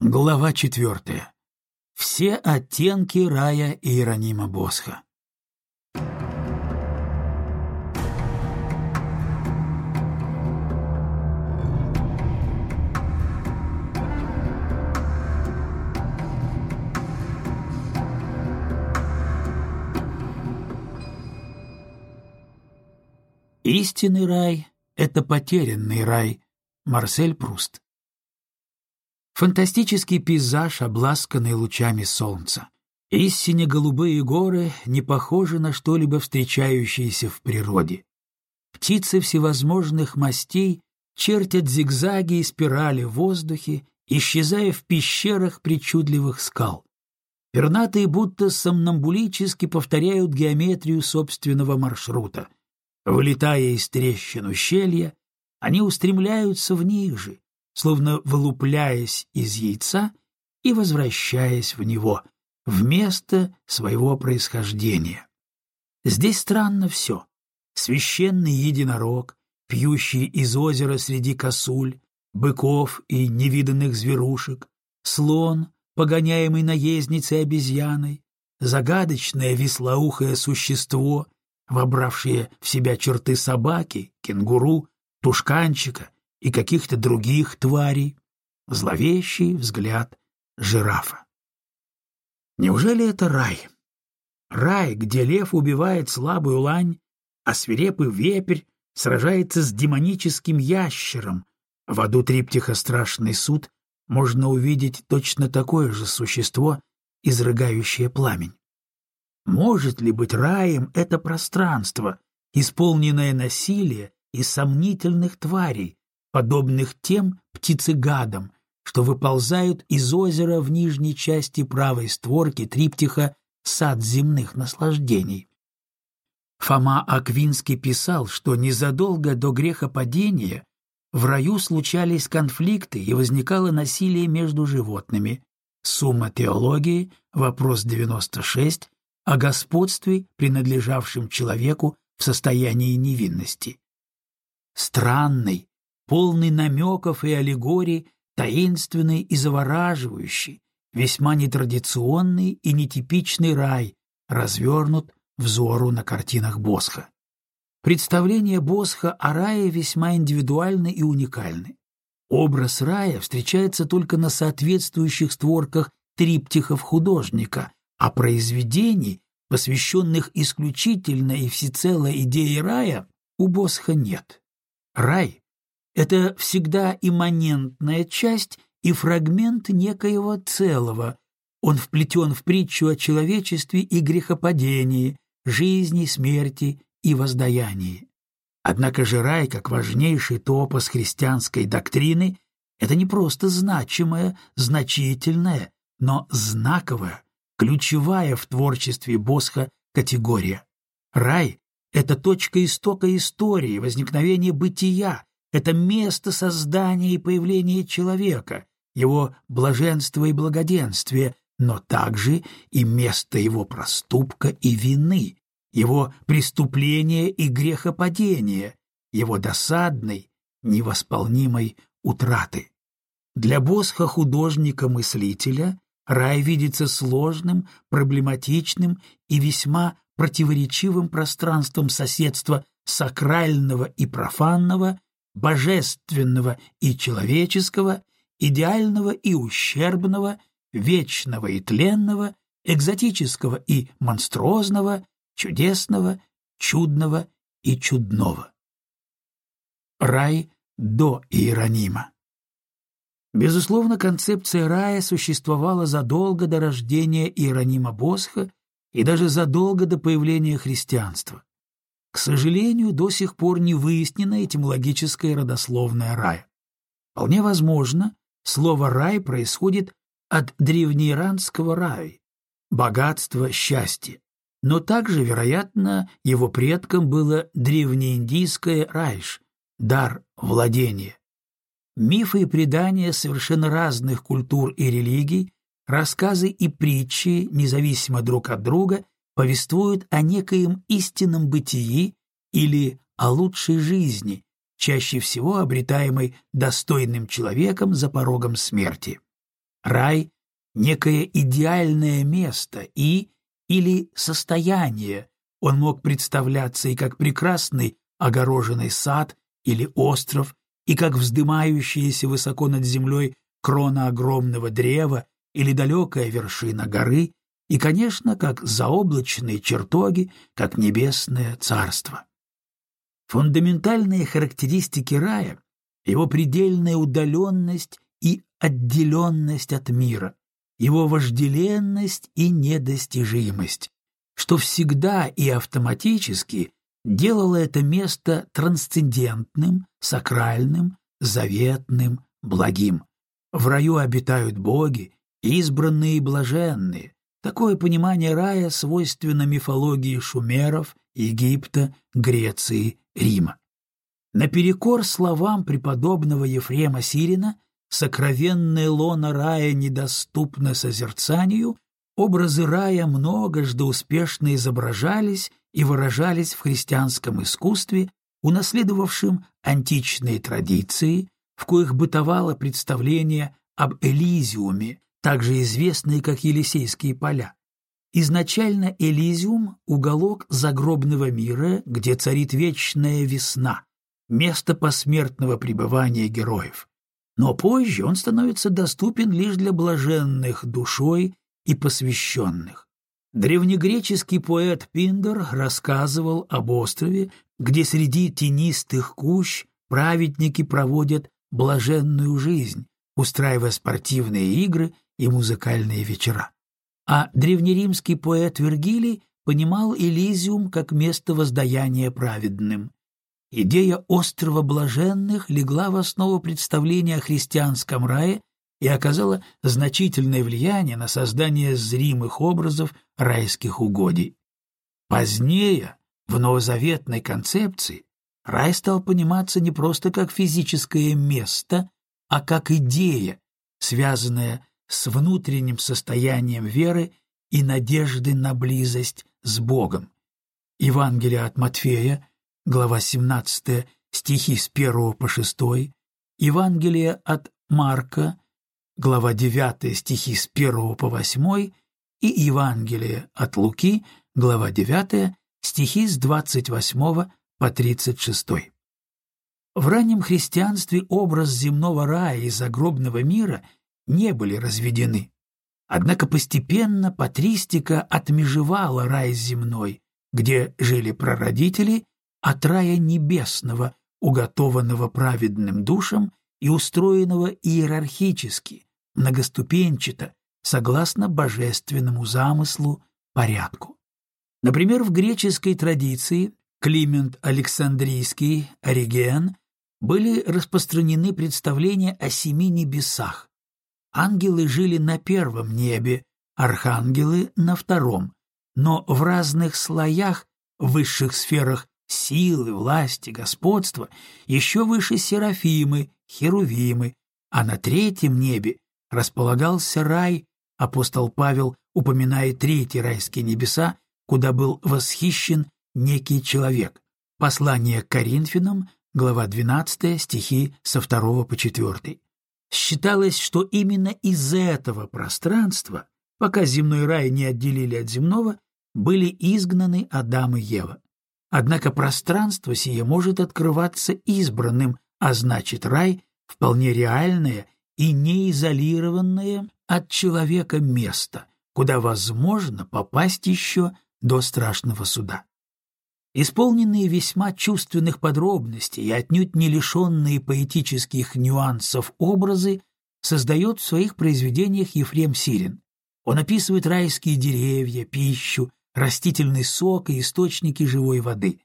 Глава четвертая. Все оттенки рая Иеронима Босха. Истинный рай — это потерянный рай. Марсель Пруст. Фантастический пейзаж, обласканный лучами солнца. Истинно голубые горы не похожи на что-либо встречающееся в природе. Птицы всевозможных мастей чертят зигзаги и спирали в воздухе, исчезая в пещерах причудливых скал. Пернатые будто сомнамбулически повторяют геометрию собственного маршрута. Вылетая из трещин ущелья, они устремляются в них же, словно вылупляясь из яйца и возвращаясь в него, в место своего происхождения. Здесь странно все. Священный единорог, пьющий из озера среди косуль, быков и невиданных зверушек, слон, погоняемый наездницей обезьяной, загадочное веслоухое существо, вобравшее в себя черты собаки, кенгуру, тушканчика и каких-то других тварей, зловещий взгляд жирафа. Неужели это рай? Рай, где лев убивает слабую лань, а свирепый вепрь сражается с демоническим ящером. В аду триптиха «Страшный суд» можно увидеть точно такое же существо, изрыгающее пламень. Может ли быть раем это пространство, исполненное насилия и сомнительных тварей, подобных тем птицегадам, что выползают из озера в нижней части правой створки триптиха «Сад земных наслаждений». Фома Аквинский писал, что незадолго до грехопадения в раю случались конфликты и возникало насилие между животными. Сумма теологии, вопрос 96, о господстве, принадлежавшем человеку в состоянии невинности. Странный, полный намеков и аллегорий, таинственный и завораживающий, весьма нетрадиционный и нетипичный рай развернут взору на картинах Босха. Представление Босха о рае весьма индивидуальны и уникальны. Образ рая встречается только на соответствующих створках триптихов художника, а произведений, посвященных исключительно и всецело идее рая, у Босха нет. Рай это всегда имманентная часть и фрагмент некоего целого. Он вплетен в притчу о человечестве и грехопадении, жизни, смерти и воздаянии. Однако же рай, как важнейший топос христианской доктрины, это не просто значимая, значительная, но знаковая, ключевая в творчестве Босха категория. Рай — это точка истока истории, возникновения бытия, это место создания и появления человека, его блаженства и благоденствия, но также и место его проступка и вины, его преступления и грехопадения, его досадной, невосполнимой утраты. Для Босха художника-мыслителя рай видится сложным, проблематичным и весьма противоречивым пространством соседства сакрального и профанного, божественного и человеческого, идеального и ущербного, вечного и тленного, экзотического и монструозного, чудесного, чудного и чудного. Рай до Иеронима Безусловно, концепция рая существовала задолго до рождения Иеронима Босха и даже задолго до появления христианства. К сожалению, до сих пор не выяснена этимологическая родословная рая. Вполне возможно, слово «рай» происходит от древнеиранского «рай» — богатство, счастье. Но также, вероятно, его предком было древнеиндийское «райш» — дар, владения. Мифы и предания совершенно разных культур и религий, рассказы и притчи, независимо друг от друга, повествуют о некоем истинном бытии или о лучшей жизни, чаще всего обретаемой достойным человеком за порогом смерти. Рай — некое идеальное место и или состояние. Он мог представляться и как прекрасный огороженный сад или остров, и как вздымающаяся высоко над землей крона огромного древа или далекая вершина горы, и, конечно, как заоблачные чертоги, как небесное царство. Фундаментальные характеристики рая — его предельная удаленность и отделенность от мира, его вожделенность и недостижимость, что всегда и автоматически делало это место трансцендентным, сакральным, заветным, благим. В раю обитают боги, избранные и блаженные. Такое понимание рая свойственно мифологии шумеров, Египта, Греции, Рима. Наперекор словам преподобного Ефрема Сирина «сокровенное лоно рая недоступно созерцанию», образы рая многожды успешно изображались и выражались в христианском искусстве, унаследовавшем античные традиции, в коих бытовало представление об Элизиуме, также известные как Елисейские поля. Изначально Элизиум — уголок загробного мира, где царит вечная весна, место посмертного пребывания героев. Но позже он становится доступен лишь для блаженных душой и посвященных. Древнегреческий поэт Пиндер рассказывал об острове, где среди тенистых кущ праведники проводят блаженную жизнь, устраивая спортивные игры и музыкальные вечера. А древнеримский поэт Вергилий понимал Элизиум как место воздаяния праведным. Идея острова блаженных легла в основу представления о христианском рае и оказала значительное влияние на создание зримых образов райских угодий. Позднее, в новозаветной концепции, рай стал пониматься не просто как физическое место, а как идея, связанная с внутренним состоянием веры и надежды на близость с Богом. Евангелие от Матфея, глава 17, стихи с 1 по 6, Евангелие от Марка, глава 9, стихи с 1 по 8 и Евангелие от Луки, глава 9, стихи с 28 по 36. В раннем христианстве образ земного рая и загробного мира не были разведены. Однако постепенно патристика отмежевала рай земной, где жили прародители, от рая небесного, уготованного праведным душам и устроенного иерархически, многоступенчато, согласно божественному замыслу, порядку. Например, в греческой традиции Климент Александрийский, Ориген были распространены представления о семи небесах. Ангелы жили на первом небе, архангелы — на втором, но в разных слоях, высших сферах силы, власти, господства, еще выше серафимы, херувимы, а на третьем небе располагался рай, апостол Павел упоминает третьи райские небеса, куда был восхищен некий человек. Послание к Коринфянам, глава 12, стихи со 2 по 4. Считалось, что именно из этого пространства, пока земной рай не отделили от земного, были изгнаны Адам и Ева. Однако пространство сие может открываться избранным, а значит рай — вполне реальное и неизолированное от человека место, куда возможно попасть еще до страшного суда. Исполненные весьма чувственных подробностей и отнюдь не лишенные поэтических нюансов образы создает в своих произведениях Ефрем Сирин. Он описывает райские деревья, пищу, растительный сок и источники живой воды.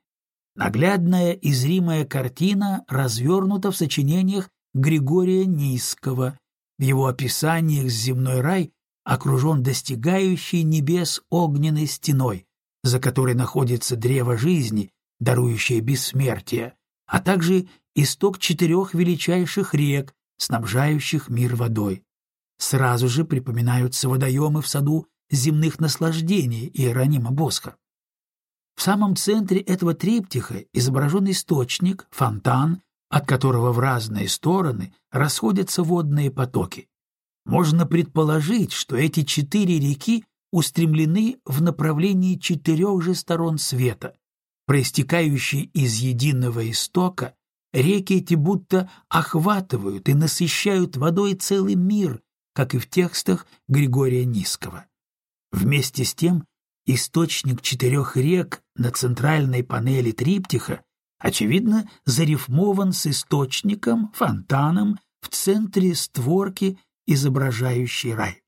Наглядная и зримая картина развернута в сочинениях Григория Низкого. В его описаниях земной рай окружен достигающей небес огненной стеной, за которой находится древо жизни, дарующее бессмертие, а также исток четырех величайших рек, снабжающих мир водой. Сразу же припоминаются водоемы в саду земных наслаждений Иеронима Босха. В самом центре этого триптиха изображен источник, фонтан, от которого в разные стороны расходятся водные потоки. можно предположить, что эти четыре реки устремлены в направлении четырех же сторон света. Проистекающие из единого истока, реки эти будто охватывают и насыщают водой целый мир, как и в текстах Григория Низкого. Вместе с тем, источник четырех рек на центральной панели триптиха очевидно зарифмован с источником, фонтаном в центре створки, изображающей рай.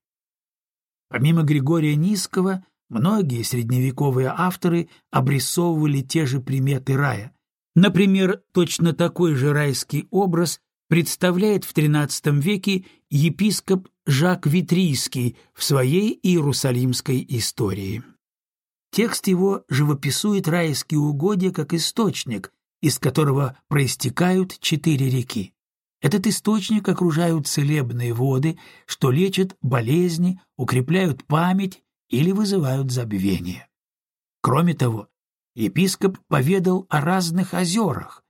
Помимо Григория Низкого, многие средневековые авторы обрисовывали те же приметы рая. Например, точно такой же райский образ представляет в XIII веке епископ Жак Витрийский в своей Иерусалимской истории. Текст его живописует райские угодья как источник, из которого проистекают четыре реки. Этот источник окружают целебные воды, что лечат болезни, укрепляют память или вызывают забвение. Кроме того, епископ поведал о разных озерах.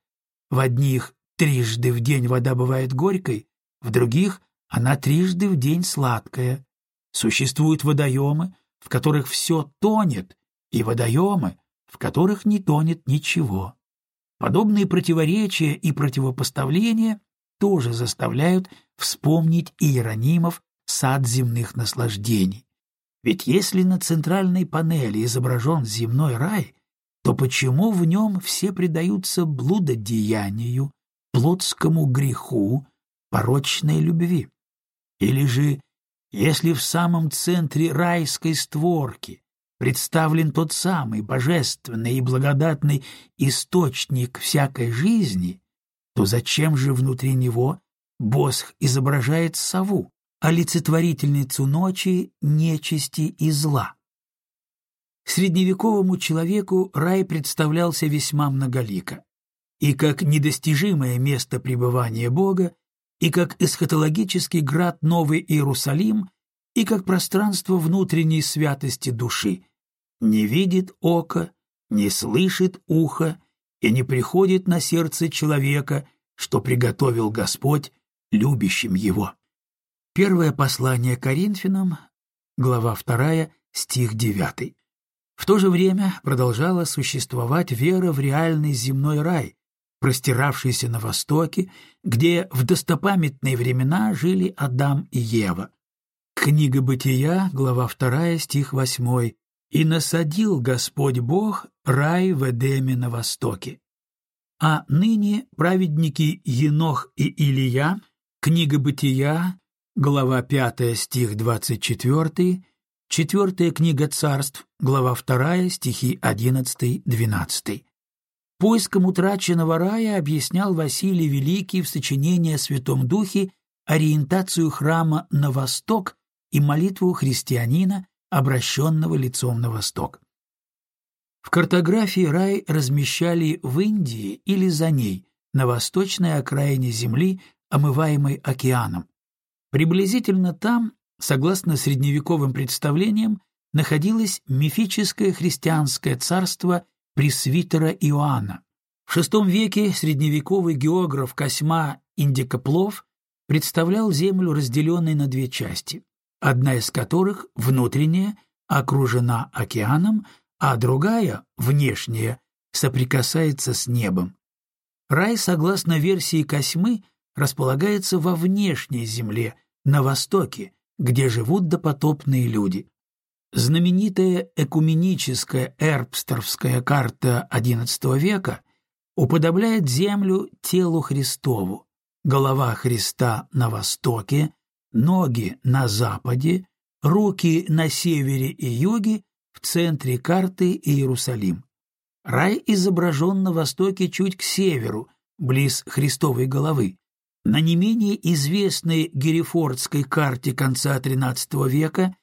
В одних трижды в день вода бывает горькой, в других она трижды в день сладкая. Существуют водоемы, в которых все тонет, и водоемы, в которых не тонет ничего. Подобные противоречия и противопоставления тоже заставляют вспомнить Иеронимов сад земных наслаждений. Ведь если на центральной панели изображен земной рай, то почему в нем все предаются блудодеянию, плотскому греху, порочной любви? Или же, если в самом центре райской створки представлен тот самый божественный и благодатный источник всякой жизни, то зачем же внутри него Босх изображает сову, олицетворительницу ночи, нечисти и зла? Средневековому человеку рай представлялся весьма многолико, и как недостижимое место пребывания Бога, и как эсхатологический град Новый Иерусалим, и как пространство внутренней святости души. Не видит око, не слышит ухо, и не приходит на сердце человека, что приготовил Господь любящим его. Первое послание Коринфянам, глава 2, стих 9. В то же время продолжала существовать вера в реальный земной рай, простиравшийся на востоке, где в достопамятные времена жили Адам и Ева. Книга Бытия, глава 2, стих 8. «И насадил Господь Бог рай в Эдеме на востоке». А ныне праведники Енох и Илия, книга Бытия, глава 5, стих 24, четвертая книга Царств, глава 2, стихи 11-12. Поиском утраченного рая объяснял Василий Великий в сочинении о Святом Духе ориентацию храма на восток и молитву христианина, обращенного лицом на восток. В картографии рай размещали в Индии или за ней, на восточной окраине Земли, омываемой океаном. Приблизительно там, согласно средневековым представлениям, находилось мифическое христианское царство пресвитера Иоанна. В VI веке средневековый географ Косьма Индикоплов представлял Землю разделенной на две части, одна из которых, внутренняя, окружена океаном, а другая, внешняя, соприкасается с небом. Рай, согласно версии Косьмы, располагается во внешней земле, на востоке, где живут допотопные люди. Знаменитая экуменическая эрбстеровская карта XI века уподобляет землю телу Христову, голова Христа на востоке, ноги на западе, руки на севере и юге, в центре карты Иерусалим. Рай изображен на востоке чуть к северу, близ Христовой головы. На не менее известной Герефордской карте конца XIII века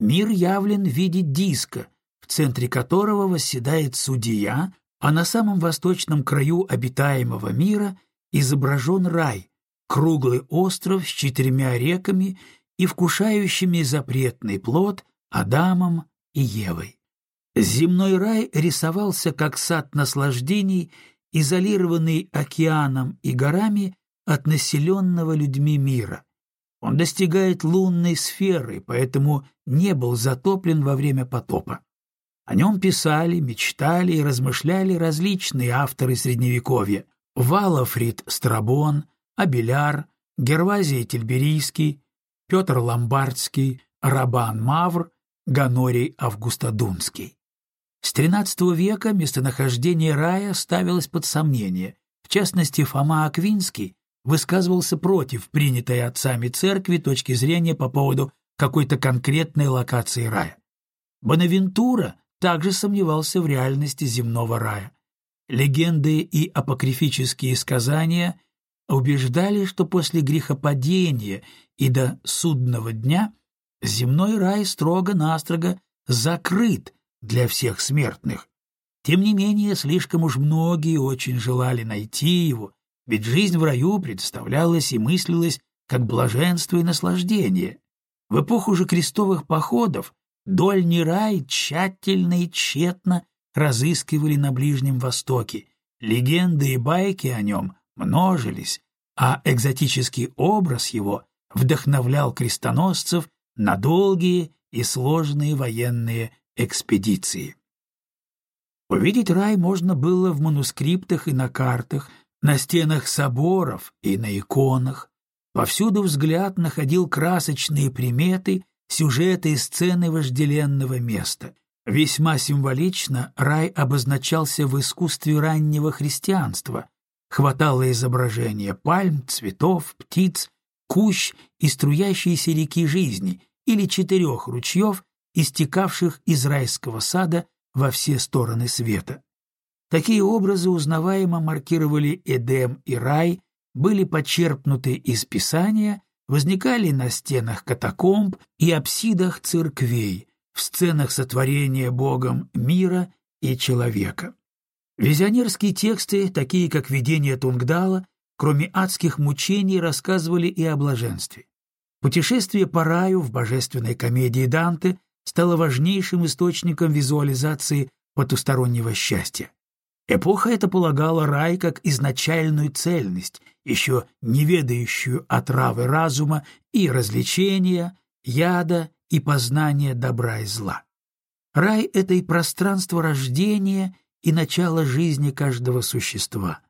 мир явлен в виде диска, в центре которого восседает судья, а на самом восточном краю обитаемого мира изображен рай, круглый остров с четырьмя реками и вкушающими запретный плод Адамом и Евой. Земной рай рисовался как сад наслаждений, изолированный океаном и горами от населенного людьми мира. Он достигает лунной сферы, поэтому не был затоплен во время потопа. О нем писали, мечтали и размышляли различные авторы Средневековья – Валафрид Страбон, Абеляр, Гервазий Тильберийский, Петр Ломбардский, Рабан Мавр, Ганорий Августодунский. С XIII века местонахождение рая ставилось под сомнение. В частности, Фома Аквинский высказывался против принятой отцами церкви точки зрения по поводу какой-то конкретной локации рая. Бонавентура также сомневался в реальности земного рая. Легенды и апокрифические сказания убеждали, что после грехопадения и до судного дня земной рай строго-настрого закрыт для всех смертных. Тем не менее, слишком уж многие очень желали найти его, ведь жизнь в раю представлялась и мыслилась как блаженство и наслаждение. В эпоху же крестовых походов дольний рай тщательно и тщетно разыскивали на Ближнем Востоке. Легенды и байки о нем множились, а экзотический образ его вдохновлял крестоносцев на долгие и сложные военные экспедиции. Увидеть рай можно было в манускриптах и на картах, на стенах соборов и на иконах. Повсюду взгляд находил красочные приметы, сюжеты и сцены вожделенного места. Весьма символично рай обозначался в искусстве раннего христианства. Хватало изображения пальм, цветов, птиц, кущ и струящейся реки жизни или четырех ручьев, истекавших из райского сада во все стороны света. Такие образы узнаваемо маркировали Эдем и рай, были почерпнуты из Писания, возникали на стенах катакомб и апсидах церквей, в сценах сотворения Богом мира и человека. Визионерские тексты, такие как «Видение Тунгдала», кроме адских мучений, рассказывали и о блаженстве. Путешествие по раю в божественной комедии Данте стало важнейшим источником визуализации потустороннего счастья. Эпоха эта полагала рай как изначальную цельность, еще не ведающую отравы разума и развлечения, яда и познания добра и зла. Рай — это и пространство рождения и начало жизни каждого существа.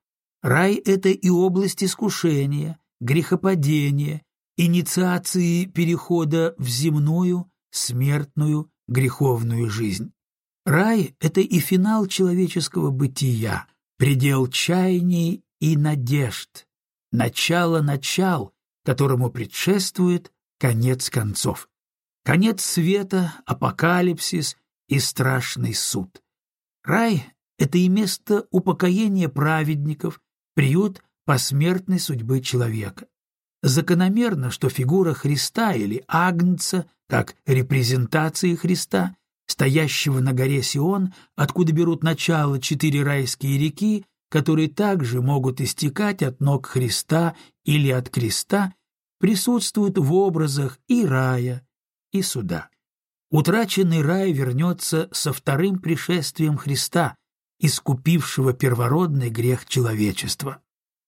Рай — это и область искушения, грехопадения, инициации перехода в земную, смертную, греховную жизнь. Рай — это и финал человеческого бытия, предел чаяний и надежд, начало начал, которому предшествует конец концов. Конец света, апокалипсис и страшный суд. Рай — это и место упокоения праведников, приют посмертной судьбы человека. Закономерно, что фигура Христа или Агнца, как репрезентации Христа, стоящего на горе Сион, откуда берут начало четыре райские реки, которые также могут истекать от ног Христа или от креста, присутствует в образах и рая, и суда. Утраченный рай вернется со вторым пришествием Христа, искупившего первородный грех человечества.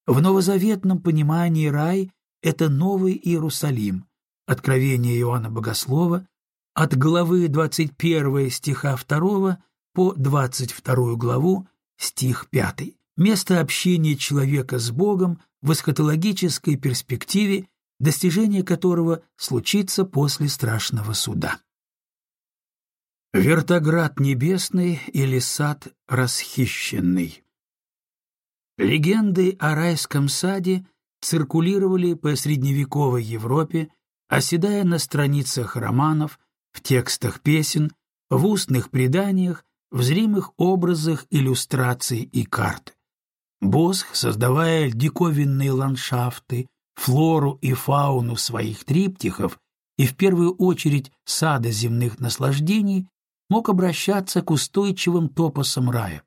В новозаветном понимании рай это Новый Иерусалим, Откровение Иоанна Богослова, от главы 21 стиха 2 по 22 главу стих 5. Место общения человека с Богом в эсхатологической перспективе, достижение которого случится после страшного суда. Вертоград небесный или сад расхищенный. Легенды о райском саде циркулировали по средневековой Европе, оседая на страницах романов, в текстах песен, в устных преданиях, в зримых образах иллюстраций и карт. Босх, создавая диковинные ландшафты, флору и фауну своих триптихов и в первую очередь сада земных наслаждений, мог обращаться к устойчивым топосам рая.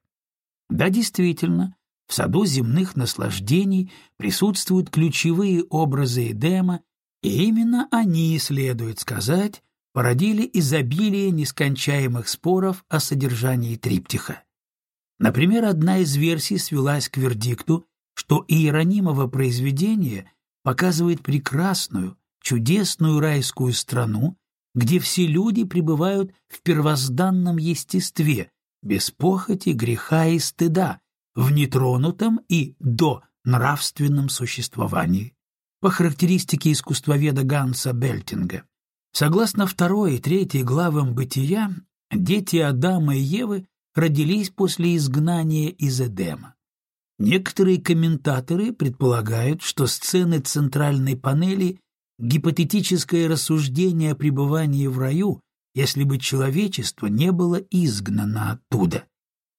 Да, действительно, в саду земных наслаждений присутствуют ключевые образы Эдема, и именно они, следует сказать, породили изобилие нескончаемых споров о содержании триптиха. Например, одна из версий свелась к вердикту, что Иеронимово произведение показывает прекрасную, чудесную райскую страну, где все люди пребывают в первозданном естестве, без похоти, греха и стыда, в нетронутом и до нравственном существовании. По характеристике искусствоведа Ганса Бельтинга, согласно второй и третьей главам «Бытия», дети Адама и Евы родились после изгнания из Эдема. Некоторые комментаторы предполагают, что сцены центральной панели — гипотетическое рассуждение о пребывании в раю, если бы человечество не было изгнано оттуда.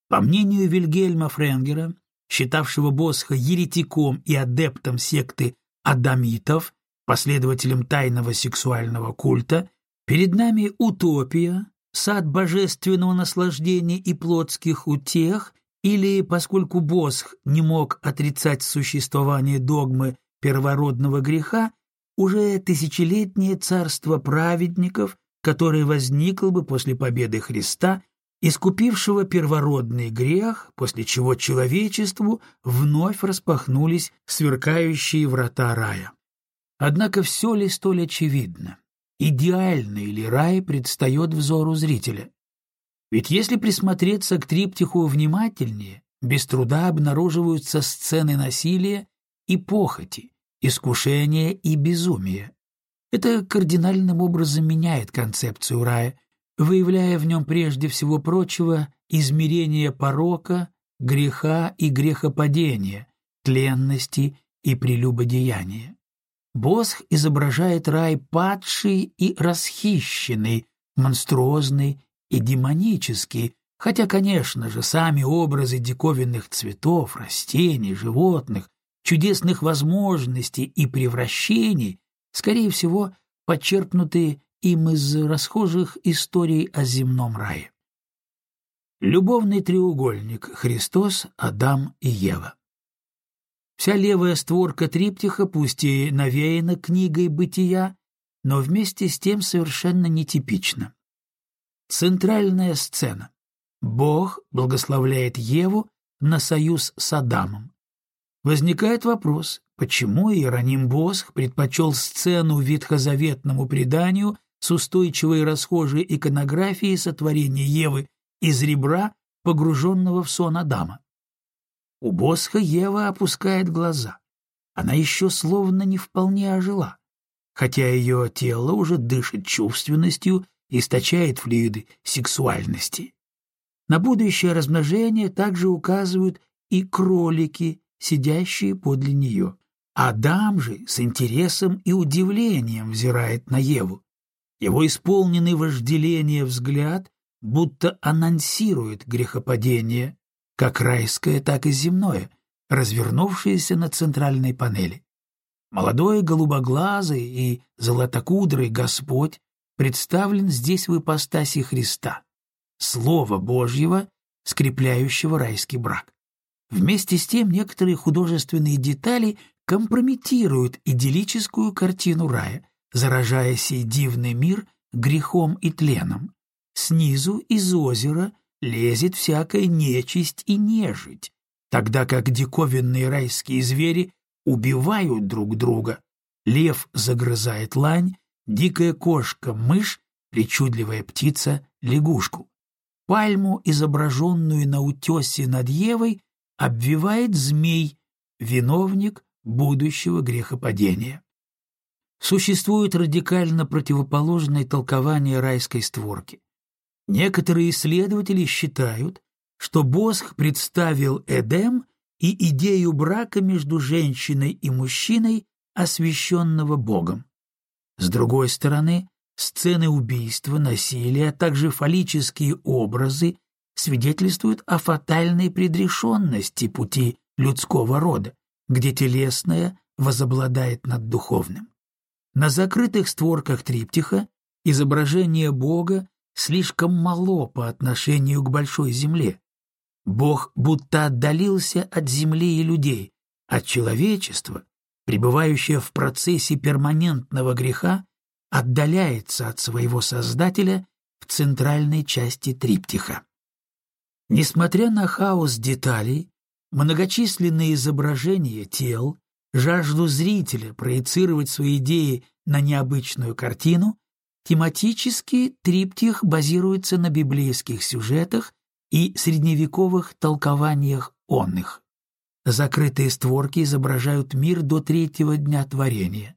По мнению Вильгельма Френгера, считавшего Босха еретиком и адептом секты адамитов, последователем тайного сексуального культа, перед нами утопия, сад божественного наслаждения и плотских утех, или, поскольку Босх не мог отрицать существование догмы первородного греха, уже тысячелетнее царство праведников, которое возникло бы после победы Христа, искупившего первородный грех, после чего человечеству вновь распахнулись сверкающие врата рая. Однако все ли столь очевидно? идеальный ли рай предстает взору зрителя. Ведь если присмотреться к триптиху внимательнее, без труда обнаруживаются сцены насилия и похоти, искушения и безумия. Это кардинальным образом меняет концепцию рая, выявляя в нем прежде всего прочего измерение порока, греха и грехопадения, тленности и прелюбодеяния. Босх изображает рай падший и расхищенный, монструозный и демонический, хотя, конечно же, сами образы диковинных цветов, растений, животных, чудесных возможностей и превращений, скорее всего, подчерпнуты им из расхожих историй о земном рае. Любовный треугольник Христос, Адам и Ева. Вся левая створка триптиха пусть и навеяна книгой бытия, но вместе с тем совершенно нетипична. Центральная сцена. Бог благословляет Еву на союз с Адамом. Возникает вопрос, почему Иероним Босх предпочел сцену ветхозаветному преданию с устойчивой расхожей иконографией сотворения Евы из ребра, погруженного в сон Адама. У Босха Ева опускает глаза. Она еще словно не вполне ожила, хотя ее тело уже дышит чувственностью, источает флюиды сексуальности. На будущее размножение также указывают и кролики, сидящие подле нее. Адам же с интересом и удивлением взирает на Еву. Его исполненный вожделение взгляд будто анонсирует грехопадение, как райское, так и земное, развернувшееся на центральной панели. Молодой голубоглазый и золотокудрый Господь представлен здесь в ипостаси Христа, Слова Божьего, скрепляющего райский брак. Вместе с тем некоторые художественные детали компрометируют идиллическую картину рая, заражая сей дивный мир грехом и тленом. Снизу из озера – лезет всякая нечисть и нежить, тогда как диковинные райские звери убивают друг друга. Лев загрызает лань, дикая кошка — мышь, причудливая птица — лягушку. Пальму, изображенную на утесе над Евой, обвивает змей, виновник будущего грехопадения. Существует радикально противоположное толкование райской створки. Некоторые исследователи считают, что Босх представил Эдем и идею брака между женщиной и мужчиной, освященного Богом. С другой стороны, сцены убийства, насилия, а также фаллические образы свидетельствуют о фатальной предрешенности пути людского рода, где телесное возобладает над духовным. На закрытых створках триптиха изображение Бога слишком мало по отношению к большой земле. Бог будто отдалился от земли и людей, от человечества, пребывающее в процессе перманентного греха, отдаляется от своего Создателя в центральной части триптиха. Несмотря на хаос деталей, многочисленные изображения тел, жажду зрителя проецировать свои идеи на необычную картину, тематически триптих базируется на библейских сюжетах и средневековых толкованиях онных. Закрытые створки изображают мир до третьего дня творения.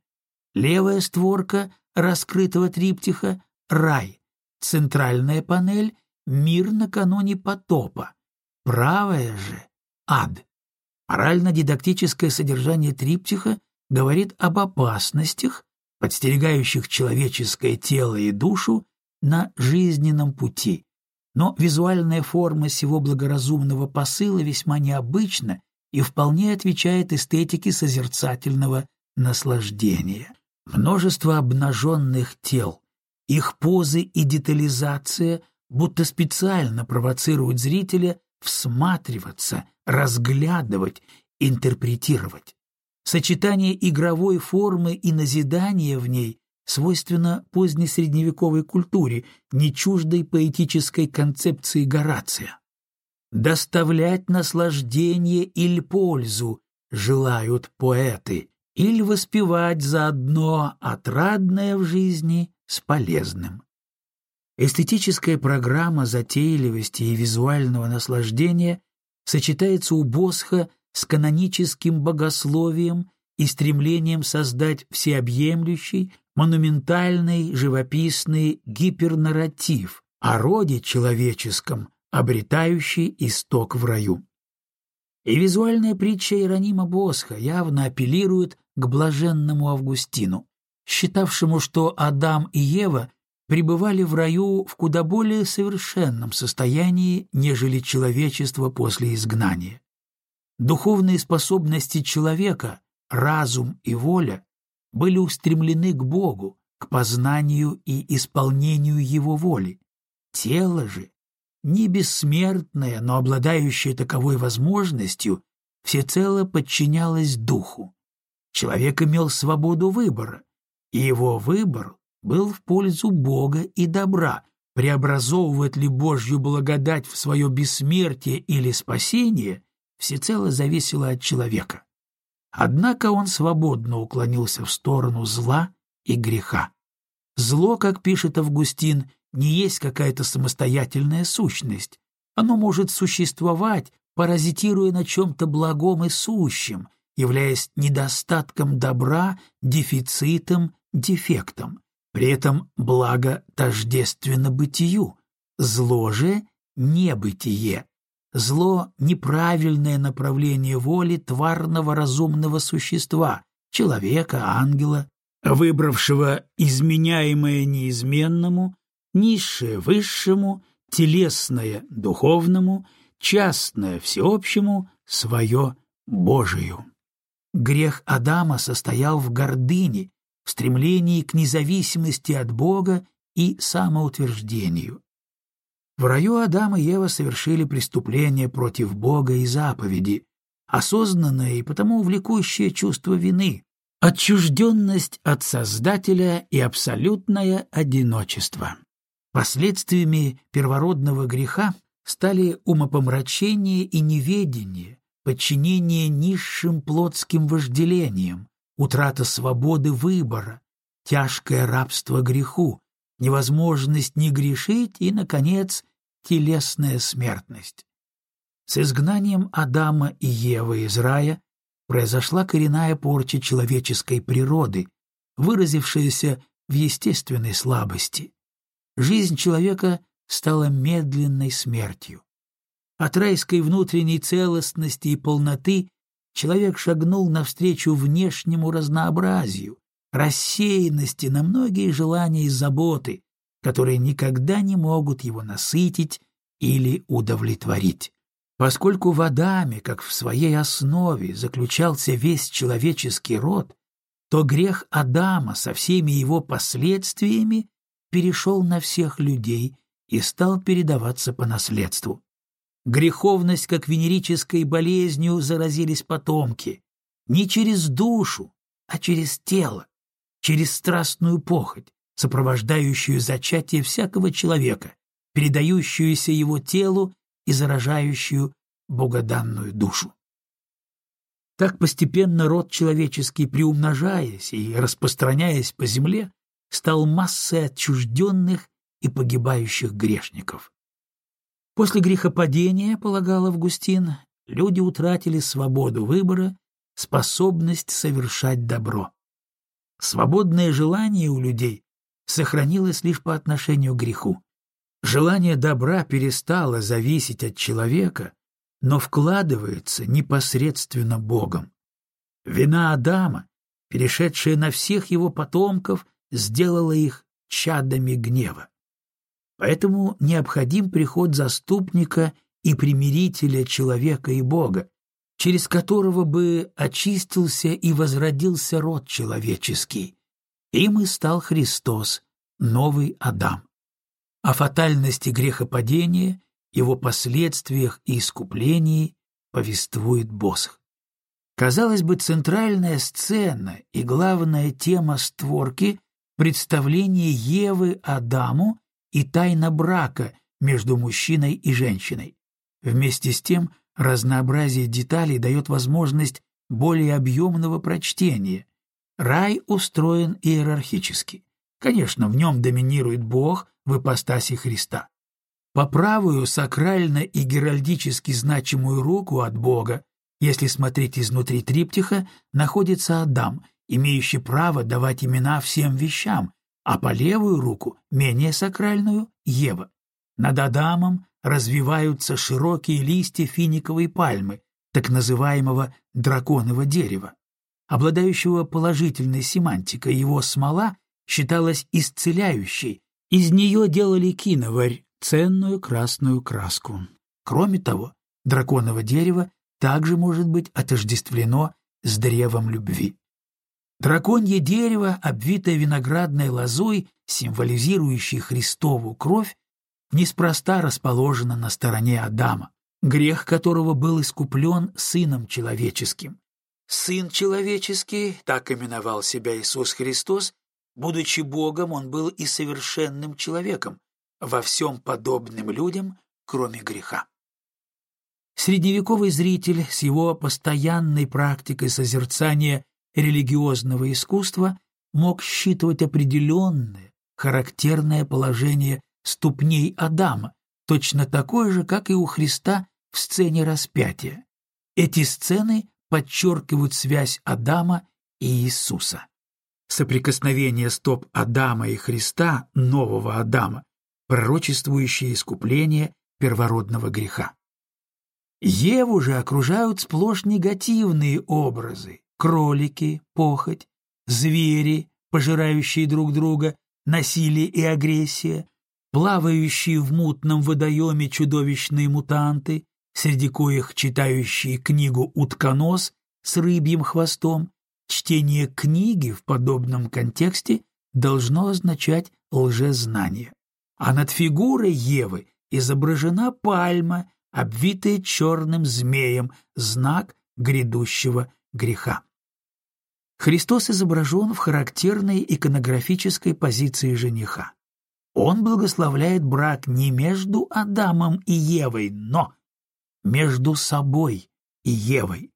Левая створка раскрытого триптиха — рай, центральная панель — мир накануне потопа, правая же — ад. Морально-дидактическое содержание триптиха говорит об опасностях, подстерегающих человеческое тело и душу на жизненном пути. Но визуальная форма сего благоразумного посыла весьма необычна и вполне отвечает эстетике созерцательного наслаждения. Множество обнаженных тел, их позы и детализация будто специально провоцируют зрителя всматриваться, разглядывать, интерпретировать. Сочетание игровой формы и назидания в ней свойственно поздней средневековой культуре, не чуждой поэтической концепции Горация. Доставлять наслаждение или пользу желают поэты, или воспевать заодно отрадное в жизни с полезным. Эстетическая программа затейливости и визуального наслаждения сочетается у Босха с каноническим богословием и стремлением создать всеобъемлющий, монументальный, живописный гипернарратив о роде человеческом, обретающий исток в раю. И визуальная притча Иеронима Босха явно апеллирует к блаженному Августину, считавшему, что Адам и Ева пребывали в раю в куда более совершенном состоянии, нежели человечество после изгнания. Духовные способности человека, разум и воля были устремлены к Богу, к познанию и исполнению Его воли. Тело же, не бессмертное, но обладающее таковой возможностью, всецело подчинялось Духу. Человек имел свободу выбора, и его выбор был в пользу Бога и добра, преобразовывать ли Божью благодать в свое бессмертие или спасение всецело зависело от человека. Однако он свободно уклонился в сторону зла и греха. Зло, как пишет Августин, не есть какая-то самостоятельная сущность. Оно может существовать, паразитируя на чем-то благом и сущем, являясь недостатком добра, дефицитом, дефектом. При этом благо тождественно бытию, зло же — небытие, Зло — неправильное направление воли тварного разумного существа, человека, ангела, выбравшего изменяемое неизменному, низшее высшему, телесное духовному, частное всеобщему, свое Божию. Грех Адама состоял в гордыне, в стремлении к независимости от Бога и самоутверждению. В раю Адам и Ева совершили преступление против Бога и заповеди, осознанное и потому влекущее чувство вины, отчужденность от Создателя и абсолютное одиночество. Последствиями первородного греха стали умопомрачение и неведение, подчинение низшим плотским вожделениям, утрата свободы выбора, тяжкое рабство греху, невозможность не грешить и, наконец, телесная смертность. С изгнанием Адама и Евы из рая произошла коренная порча человеческой природы, выразившаяся в естественной слабости. Жизнь человека стала медленной смертью. От райской внутренней целостности и полноты человек шагнул навстречу внешнему разнообразию, рассеянности на многие желания и заботы, которые никогда не могут его насытить или удовлетворить. Поскольку в Адаме, как в своей основе, заключался весь человеческий род, то грех Адама со всеми его последствиями перешел на всех людей и стал передаваться по наследству. Греховность, как венерической болезнью, заразились потомки. Не через душу, а через тело, через страстную похоть, сопровождающую зачатие всякого человека, передающуюся его телу и заражающую богоданную душу. Так постепенно род человеческий, приумножаясь и распространяясь по земле, стал массой отчужденных и погибающих грешников. После грехопадения, полагал Августин, люди утратили свободу выбора, способность совершать добро. Свободное желание у людей сохранилось лишь по отношению к греху. Желание добра перестало зависеть от человека, но вкладывается непосредственно Богом. Вина Адама, перешедшая на всех его потомков, сделала их чадами гнева. Поэтому необходим приход заступника и примирителя человека и Бога, через которого бы очистился и возродился род человеческий. Им и стал Христос, новый Адам. О фатальности грехопадения, его последствиях и искуплении повествует Босх. Казалось бы, центральная сцена и главная тема створки — представление Евы Адаму и тайна брака между мужчиной и женщиной. Вместе с тем разнообразие деталей дает возможность более объемного прочтения. Рай устроен иерархически. Конечно, в нем доминирует Бог в ипостаси Христа. По правую сакрально и геральдически значимую руку от Бога, если смотреть изнутри триптиха, находится Адам, имеющий право давать имена всем вещам, а по левую руку, менее сакральную, Ева. Над Адамом развиваются широкие листья финиковой пальмы, так называемого драконового дерева. Обладающего положительной семантикой его смола считалась исцеляющей, из нее делали киноварь, ценную красную краску. Кроме того, драконово дерево также может быть отождествлено с древом любви. Драконье дерево, обвитое виноградной лозой, символизирующей Христову кровь, неспроста расположено на стороне Адама, грех которого был искуплен Сыном Человеческим. Сын Человеческий, так именовал себя Иисус Христос, будучи Богом, он был и совершенным человеком, во всем подобным людям, кроме греха. Средневековый зритель с его постоянной практикой созерцания религиозного искусства мог считывать определенное, характерное положение ступней Адама, точно такое же, как и у Христа в сцене распятия. Эти сцены подчеркивают связь Адама и Иисуса. Соприкосновение стоп Адама и Христа, нового Адама, пророчествующее искупление первородного греха. Еву же окружают сплошь негативные образы — кролики, похоть, звери, пожирающие друг друга, насилие и агрессия, плавающие в мутном водоеме чудовищные мутанты, среди коих читающие книгу «Утконос» с рыбьим хвостом, чтение книги в подобном контексте должно означать лжезнание. А над фигурой Евы изображена пальма, обвитая черным змеем, знак грядущего греха. Христос изображен в характерной иконографической позиции жениха. Он благословляет брак не между Адамом и Евой, но между собой и Евой.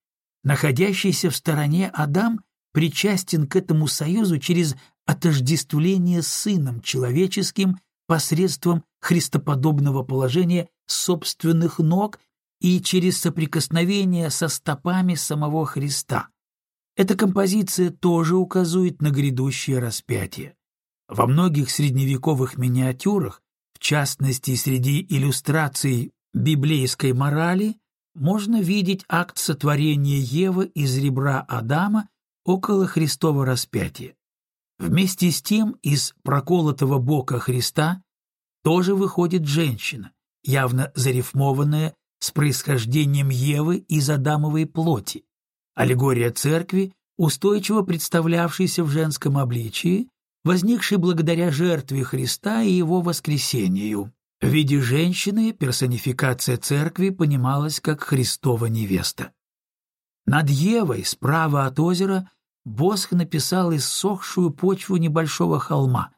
Находящийся в стороне Адам причастен к этому союзу через отождествление с Сыном Человеческим посредством христоподобного положения собственных ног и через соприкосновение со стопами самого Христа. Эта композиция тоже указывает на грядущее распятие. Во многих средневековых миниатюрах, в частности среди иллюстраций библейской морали, можно видеть акт сотворения Евы из ребра Адама около Христова распятия. Вместе с тем из проколотого бока Христа тоже выходит женщина, явно зарифмованная с происхождением Евы из Адамовой плоти. Аллегория церкви, устойчиво представлявшейся в женском обличии, возникший благодаря жертве Христа и его воскресению. В виде женщины персонификация церкви понималась как Христова невеста. Над Евой, справа от озера, Босх написал иссохшую почву небольшого холма.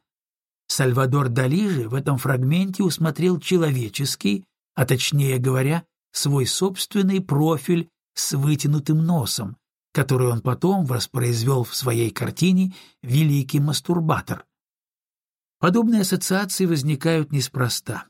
Сальвадор Дали же в этом фрагменте усмотрел человеческий, а точнее говоря, свой собственный профиль с вытянутым носом, которую он потом воспроизвел в своей картине «Великий мастурбатор». Подобные ассоциации возникают неспроста.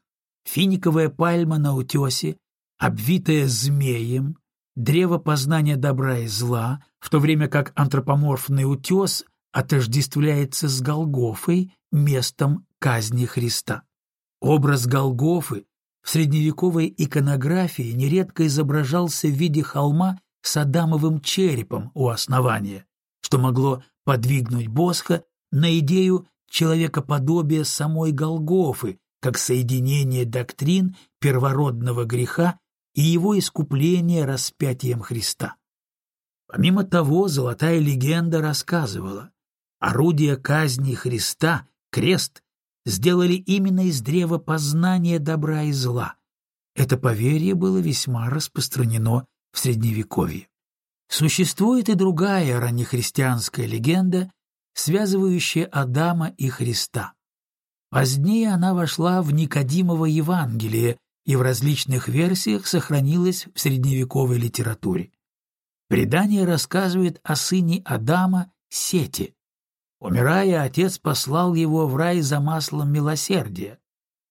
Финиковая пальма на утесе, обвитая змеем, древо познания добра и зла, в то время как антропоморфный утес отождествляется с Голгофой, местом казни Христа. Образ Голгофы в средневековой иконографии нередко изображался в виде холма с адамовым черепом у основания, что могло подвигнуть Босха на идею человекоподобия самой Голгофы, как соединение доктрин первородного греха и его искупления распятием Христа. Помимо того, золотая легенда рассказывала, орудие казни Христа, крест, сделали именно из древа познания добра и зла. Это поверье было весьма распространено в Средневековье. Существует и другая раннехристианская легенда, связывающая Адама и Христа. Позднее она вошла в Никодимово Евангелие и в различных версиях сохранилась в средневековой литературе. Предание рассказывает о сыне Адама Сете. Умирая, отец послал его в рай за маслом милосердия.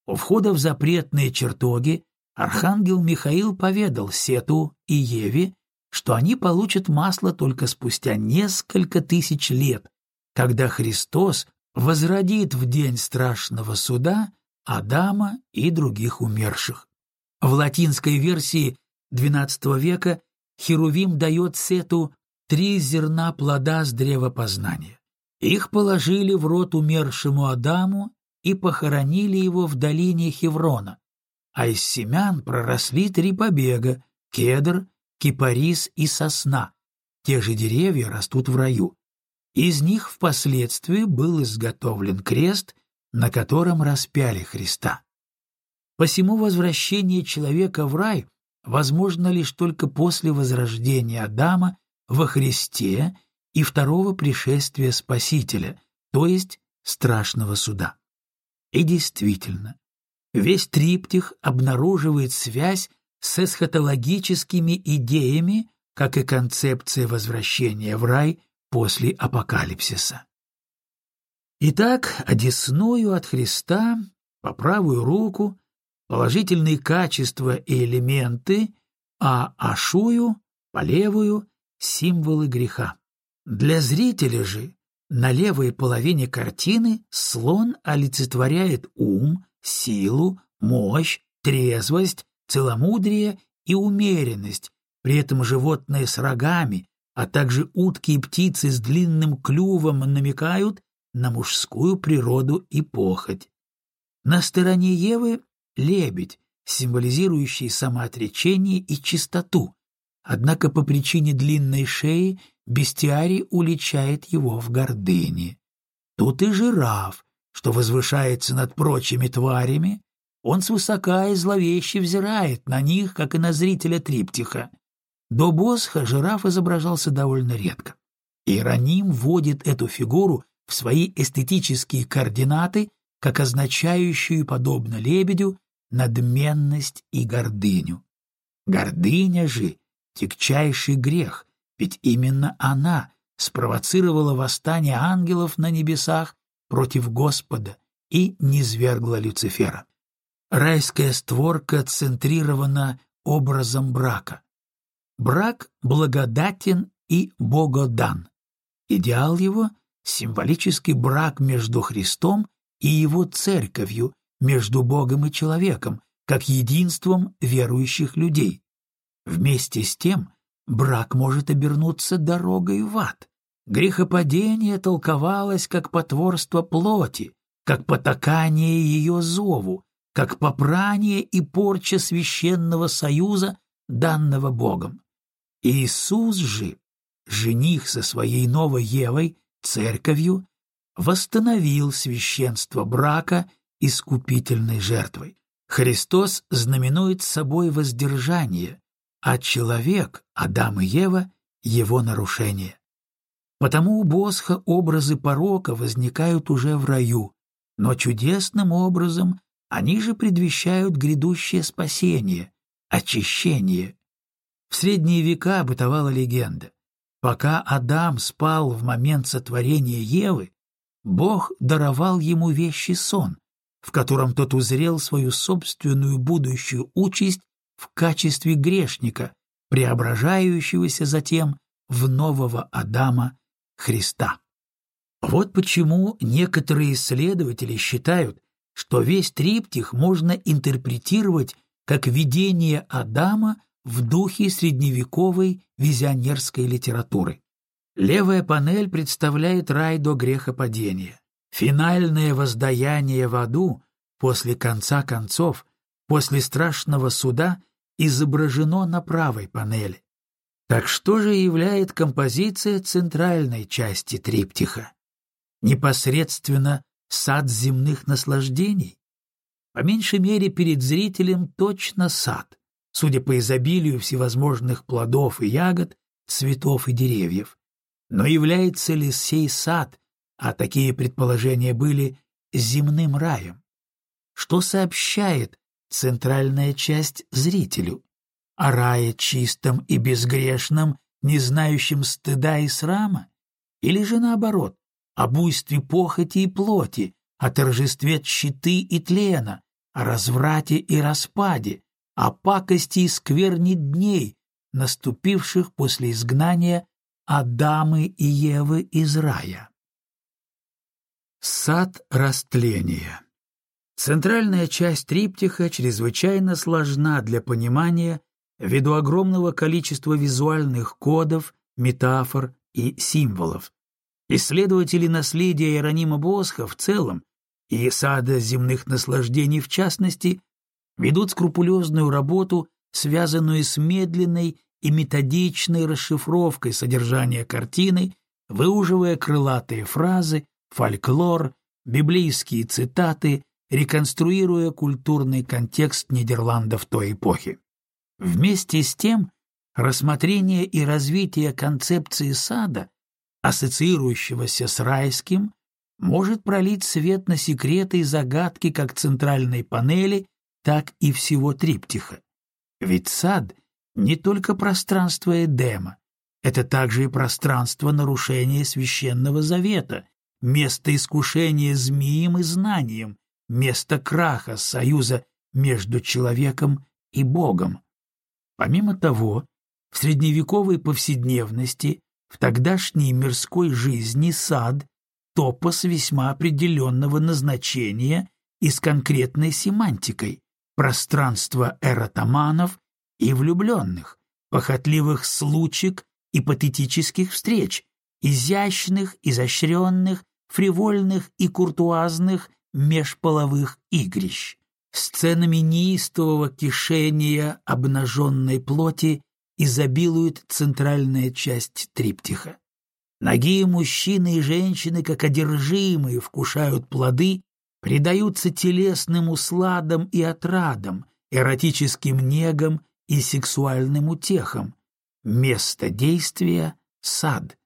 У входа в запретные чертоги архангел Михаил поведал Сету и Еве, что они получат масло только спустя несколько тысяч лет, когда Христос возродит в день страшного суда Адама и других умерших. В латинской версии XII века Херувим дает Сету три зерна плода с древа познания. Их положили в рот умершему Адаму и похоронили его в долине Хеврона, а из семян проросли три побега — кедр, кипарис и сосна. Те же деревья растут в раю. Из них впоследствии был изготовлен крест, на котором распяли Христа. Посему возвращение человека в рай возможно лишь только после возрождения Адама во Христе и второго пришествия Спасителя, то есть страшного суда. И действительно, весь триптих обнаруживает связь с эсхатологическими идеями, как и концепция возвращения в рай после апокалипсиса. Итак, одесную от Христа по правую руку положительные качества и элементы, а ашую по левую символы греха. Для зрителя же на левой половине картины слон олицетворяет ум, силу, мощь, трезвость, целомудрие и умеренность, при этом животные с рогами, а также утки и птицы с длинным клювом намекают на мужскую природу и похоть. На стороне Евы — лебедь, символизирующий самоотречение и чистоту, однако по причине длинной шеи бестиарий уличает его в гордыне. Тут и жираф, что возвышается над прочими тварями, он свысока и зловеще взирает на них, как и на зрителя триптиха. До Босха жираф изображался довольно редко. Иероним вводит эту фигуру в свои эстетические координаты, как означающую, подобно лебедю, надменность и гордыню. Гордыня же — тягчайший грех, ведь именно она спровоцировала восстание ангелов на небесах против Господа и низвергла Люцифера. Райская створка центрирована образом брака. Брак благодатен и богодан. Идеал его — символический брак между Христом и его церковью, между Богом и человеком, как единством верующих людей. Вместе с тем брак может обернуться дорогой в ад. Грехопадение толковалось как потворство плоти, как потакание ее зову, как попрание и порча священного союза, данного Богом. Иисус же, жених со своей новой Евой, церковью, восстановил священство брака искупительной жертвой. Христос знаменует собой воздержание, а человек, Адам и Ева, его нарушение. Потому у Босха образы порока возникают уже в раю, но чудесным образом они же предвещают грядущее спасение, очищение. В средние века бытовала легенда. Пока Адам спал в момент сотворения Евы, Бог даровал ему вещий сон, в котором тот узрел свою собственную будущую участь в качестве грешника, преображающегося затем в нового Адама Христа. Вот почему некоторые исследователи считают, что весь триптих можно интерпретировать как видение Адама в духе средневековой визионерской литературы. Левая панель представляет рай до грехопадения. Финальное воздаяние в аду после конца концов, после страшного суда, изображено на правой панели. Так что же являет композиция центральной части триптиха? Непосредственно сад земных наслаждений? По меньшей мере перед зрителем точно сад, судя по изобилию всевозможных плодов и ягод, цветов и деревьев. Но является ли сей сад, а такие предположения были, земным раем? Что сообщает центральная часть зрителю? О рае чистом и безгрешном, не знающем стыда и срама? Или же наоборот, о буйстве похоти и плоти, о торжестве щиты и тлена, о разврате и распаде, о пакости и скверне дней, наступивших после изгнания Адамы и Евы из рая. Сад растления Центральная часть триптиха чрезвычайно сложна для понимания ввиду огромного количества визуальных кодов, метафор и символов. Исследователи наследия Иеронима Босха в целом и сада земных наслаждений в частности ведут скрупулезную работу, связанную с медленной и методичной расшифровкой содержания картины, выуживая крылатые фразы, фольклор, библейские цитаты, реконструируя культурный контекст Нидерландов той эпохи. Вместе с тем, рассмотрение и развитие концепции сада, ассоциирующегося с райским, может пролить свет на секреты и загадки как центральной панели, так и всего триптиха. Ведь сад — не только пространство Эдема, это также и пространство нарушения священного завета, место искушения змеем и знанием, место краха союза между человеком и Богом. Помимо того, в средневековой повседневности, в тогдашней мирской жизни сад — топос весьма определенного назначения и с конкретной семантикой, пространство эротоманов и влюбленных, похотливых случек и патетических встреч, изящных, изощренных, фривольных и куртуазных межполовых игрищ, сценами неистового кишения обнаженной плоти изобилует центральная часть триптиха. Ноги мужчины и женщины, как одержимые, вкушают плоды, предаются телесным усладам и отрадам, эротическим негам и сексуальным утехам. Место действия — сад.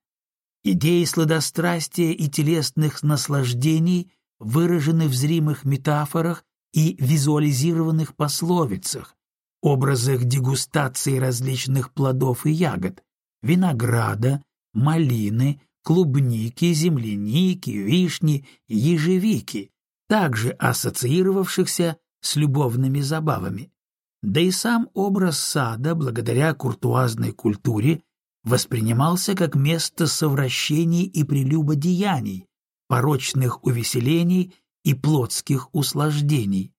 Идеи сладострастия и телесных наслаждений выражены в зримых метафорах и визуализированных пословицах, образах дегустации различных плодов и ягод, винограда, малины, клубники, земляники, вишни, ежевики, также ассоциировавшихся с любовными забавами. Да и сам образ сада, благодаря куртуазной культуре, воспринимался как место совращений и прелюбодеяний, порочных увеселений и плотских услаждений.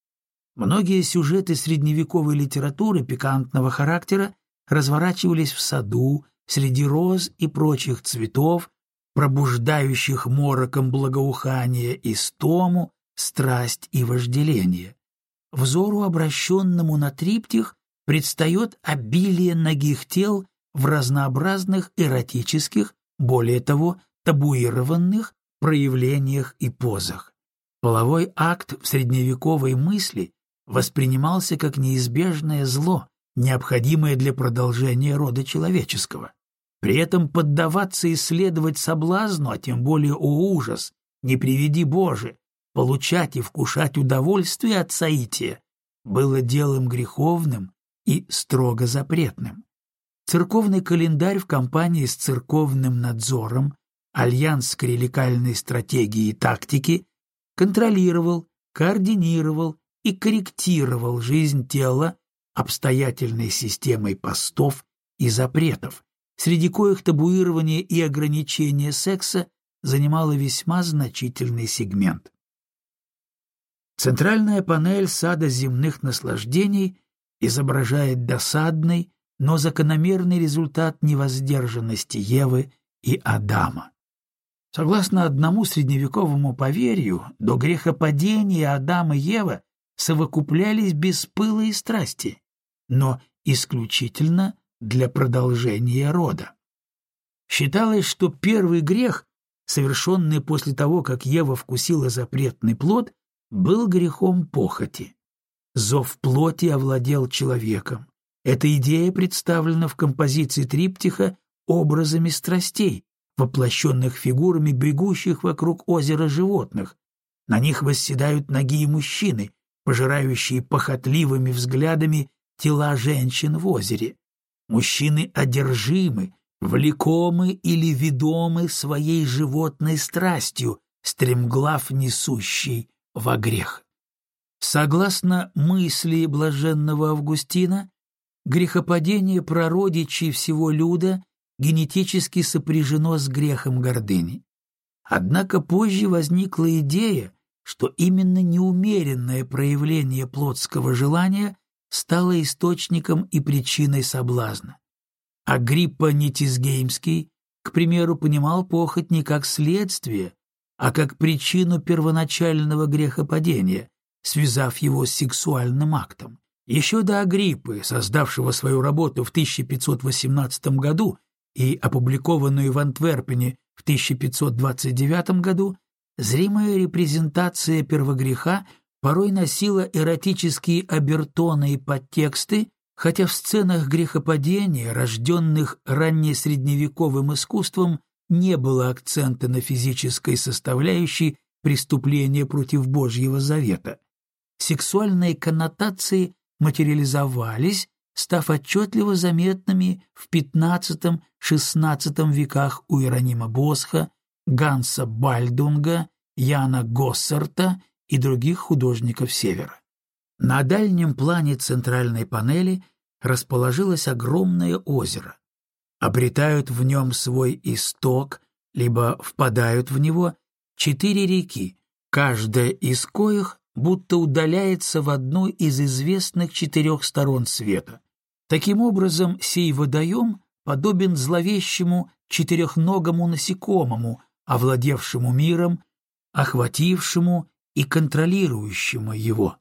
Многие сюжеты средневековой литературы пикантного характера разворачивались в саду, среди роз и прочих цветов, пробуждающих мороком благоухание и стому, страсть и вожделение. Взору, обращенному на триптих, предстает обилие ногих тел в разнообразных эротических, более того, табуированных проявлениях и позах. Половой акт в средневековой мысли воспринимался как неизбежное зло, необходимое для продолжения рода человеческого. При этом поддаваться исследовать соблазну, а тем более о ужас, не приведи Боже, получать и вкушать удовольствие от соития, было делом греховным и строго запретным. Церковный календарь в компании с церковным надзором, Альянс клерикальной стратегии и тактики контролировал, координировал и корректировал жизнь тела обстоятельной системой постов и запретов, среди коих табуирование и ограничение секса занимало весьма значительный сегмент. Центральная панель сада земных наслаждений изображает досадный, но закономерный результат невоздержанности Евы и Адама. Согласно одному средневековому поверью, до грехопадения Адам и Ева совокуплялись без пыла и страсти, но исключительно для продолжения рода. Считалось, что первый грех, совершенный после того, как Ева вкусила запретный плод, был грехом похоти. Зов плоти овладел человеком. Эта идея представлена в композиции триптиха образами страстей, воплощенных фигурами бегущих вокруг озера животных. На них восседают ноги мужчины, пожирающие похотливыми взглядами тела женщин в озере. Мужчины одержимы, влекомы или ведомы своей животной страстью, стремглав несущей во грех. Согласно мысли блаженного Августина, грехопадение прародичей всего люда генетически сопряжено с грехом гордыни. Однако позже возникла идея, что именно неумеренное проявление плотского желания стало источником и причиной соблазна. Агриппа Нитизгеймский, к примеру, понимал похоть не как следствие, а как причину первоначального грехопадения, связав его с сексуальным актом. Еще до Агриппы, создавшего свою работу в 1518 году и опубликованную в Антверпене в 1529 году, зримая репрезентация первогреха порой носила эротические обертоны и подтексты, хотя в сценах грехопадения, рожденных раннесредневековым искусством, не было акцента на физической составляющей преступления против Божьего завета. Сексуальные коннотации материализовались, став отчетливо заметными в XV-XVI веках у Иеронима Босха, Ганса Бальдунга, Яна Госсерта и других художников Севера. На дальнем плане центральной панели расположилось огромное озеро. Обретают в нем свой исток, либо впадают в него четыре реки, каждая из коих будто удаляется в одну из известных четырех сторон света. Таким образом, сей водоем подобен зловещему четырехногому насекомому, овладевшему миром, охватившему и контролирующему его.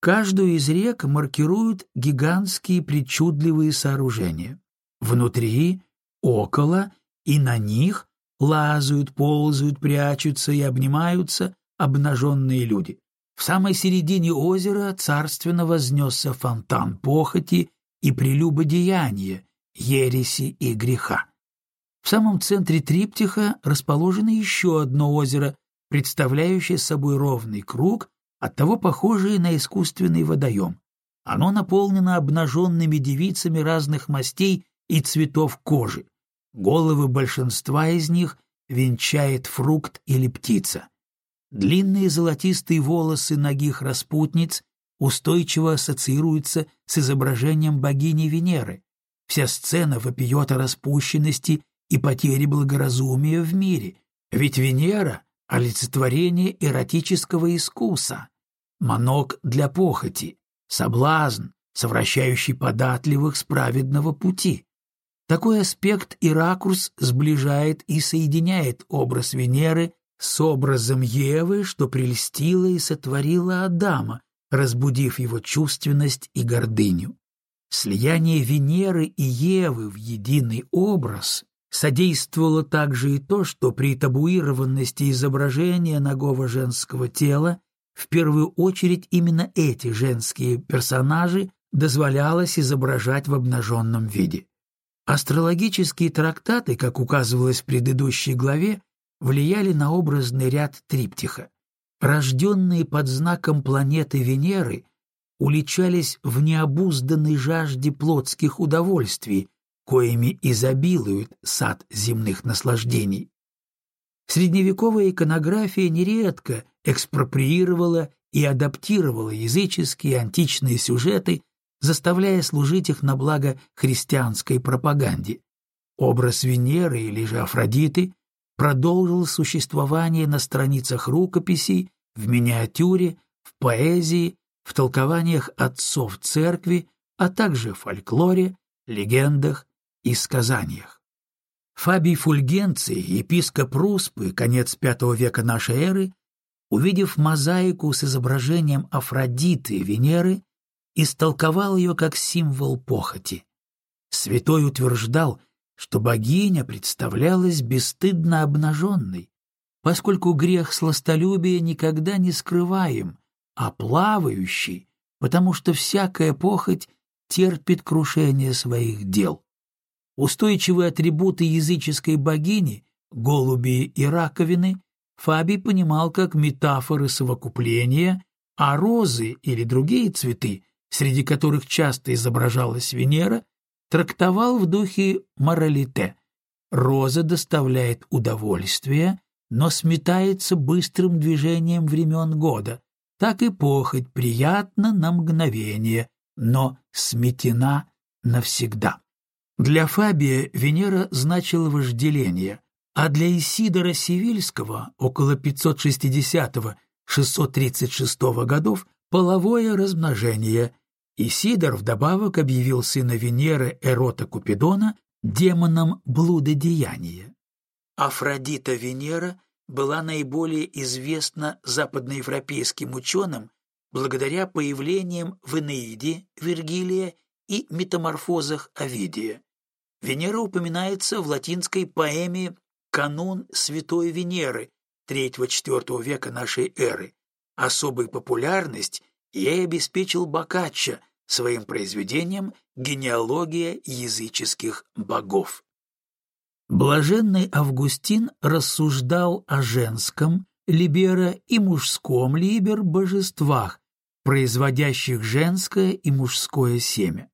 Каждую из рек маркируют гигантские причудливые сооружения. Внутри, около и на них лазают, ползают, прячутся и обнимаются обнаженные люди. В самой середине озера царственно вознесся фонтан похоти и прелюбодеяния, ереси и греха. В самом центре триптиха расположено еще одно озеро, представляющее собой ровный круг, оттого похожее на искусственный водоем. Оно наполнено обнаженными девицами разных мастей и цветов кожи. Головы большинства из них венчает фрукт или птица. Длинные золотистые волосы ногих распутниц устойчиво ассоциируются с изображением богини Венеры. Вся сцена вопиет о распущенности и потере благоразумия в мире, ведь Венера — олицетворение эротического искуса, манок для похоти, соблазн, совращающий податливых с праведного пути. Такой аспект и ракурс сближает и соединяет образ Венеры с образом Евы, что прельстила и сотворила Адама, разбудив его чувственность и гордыню. Слияние Венеры и Евы в единый образ содействовало также и то, что при табуированности изображения ногого женского тела в первую очередь именно эти женские персонажи дозволялось изображать в обнаженном виде. Астрологические трактаты, как указывалось в предыдущей главе, влияли на образный ряд триптиха. Рожденные под знаком планеты Венеры уличались в необузданной жажде плотских удовольствий, коими изобилует сад земных наслаждений. Средневековая иконография нередко экспроприировала и адаптировала языческие античные сюжеты, заставляя служить их на благо христианской пропаганде. Образ Венеры или же Афродиты продолжил существование на страницах рукописей, в миниатюре, в поэзии, в толкованиях отцов церкви, а также в фольклоре, легендах и сказаниях. Фабий Фульгенций, епископ Руспы, конец V века нашей эры, увидев мозаику с изображением Афродиты Венеры, истолковал ее как символ похоти. Святой утверждал, что богиня представлялась бесстыдно обнаженной, поскольку грех сластолюбия никогда не скрываем, а плавающий, потому что всякая похоть терпит крушение своих дел. Устойчивые атрибуты языческой богини, голуби и раковины, Фабий понимал как метафоры совокупления, а розы или другие цветы, среди которых часто изображалась Венера, трактовал в духе моралите. Роза доставляет удовольствие, но сметается быстрым движением времен года. Так и похоть приятна на мгновение, но сметена навсегда. Для Фабия Венера значила вожделение, а для Исидора Сивильского около 560-636 годов половое размножение. Исидор вдобавок объявил сына Венеры Эрота Купидона демоном блудодеяния. Афродита Венера была наиболее известна западноевропейским ученым благодаря появлениям в Энеиде Вергилия и метаморфозах Овидия. Венера упоминается в латинской поэме «Канун Святой Венеры» III-IV века нашей эры. Особую популярность ей обеспечил Боккаччо своим произведением «Генеалогия языческих богов». Блаженный Августин рассуждал о женском либера и мужском либер божествах, производящих женское и мужское семя.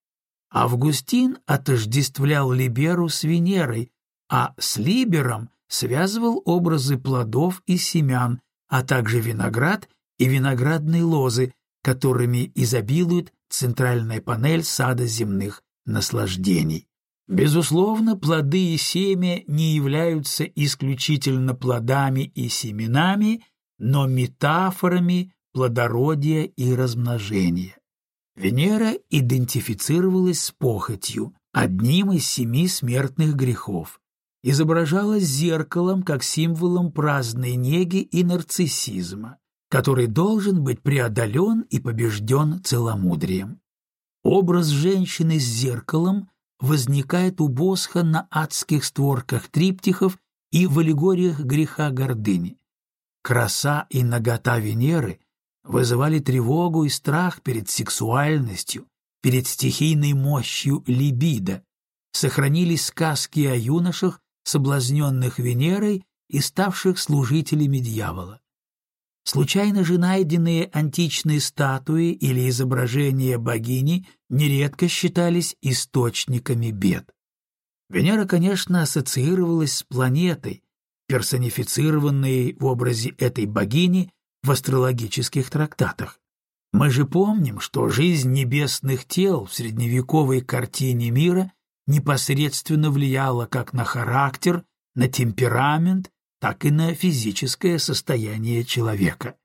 Августин отождествлял Либеру с Венерой, а с Либером связывал образы плодов и семян, а также виноград и виноградные лозы, которыми изобилует центральная панель сада земных наслаждений. Безусловно, плоды и семя не являются исключительно плодами и семенами, но метафорами плодородия и размножения. Венера идентифицировалась с похотью, одним из семи смертных грехов, изображалась зеркалом как символом праздной неги и нарциссизма, который должен быть преодолен и побежден целомудрием. Образ женщины с зеркалом возникает у Босха на адских створках триптихов и в аллегориях греха гордыни. Краса и нагота Венеры вызывали тревогу и страх перед сексуальностью, перед стихийной мощью либидо. Сохранились сказки о юношах, соблазненных Венерой и ставших служителями дьявола. Случайно же найденные античные статуи или изображения богини нередко считались источниками бед. Венера, конечно, ассоциировалась с планетой, персонифицированной в образе этой богини в астрологических трактатах. Мы же помним, что жизнь небесных тел в средневековой картине мира непосредственно влияла как на характер, на темперамент, так и на физическое состояние человека.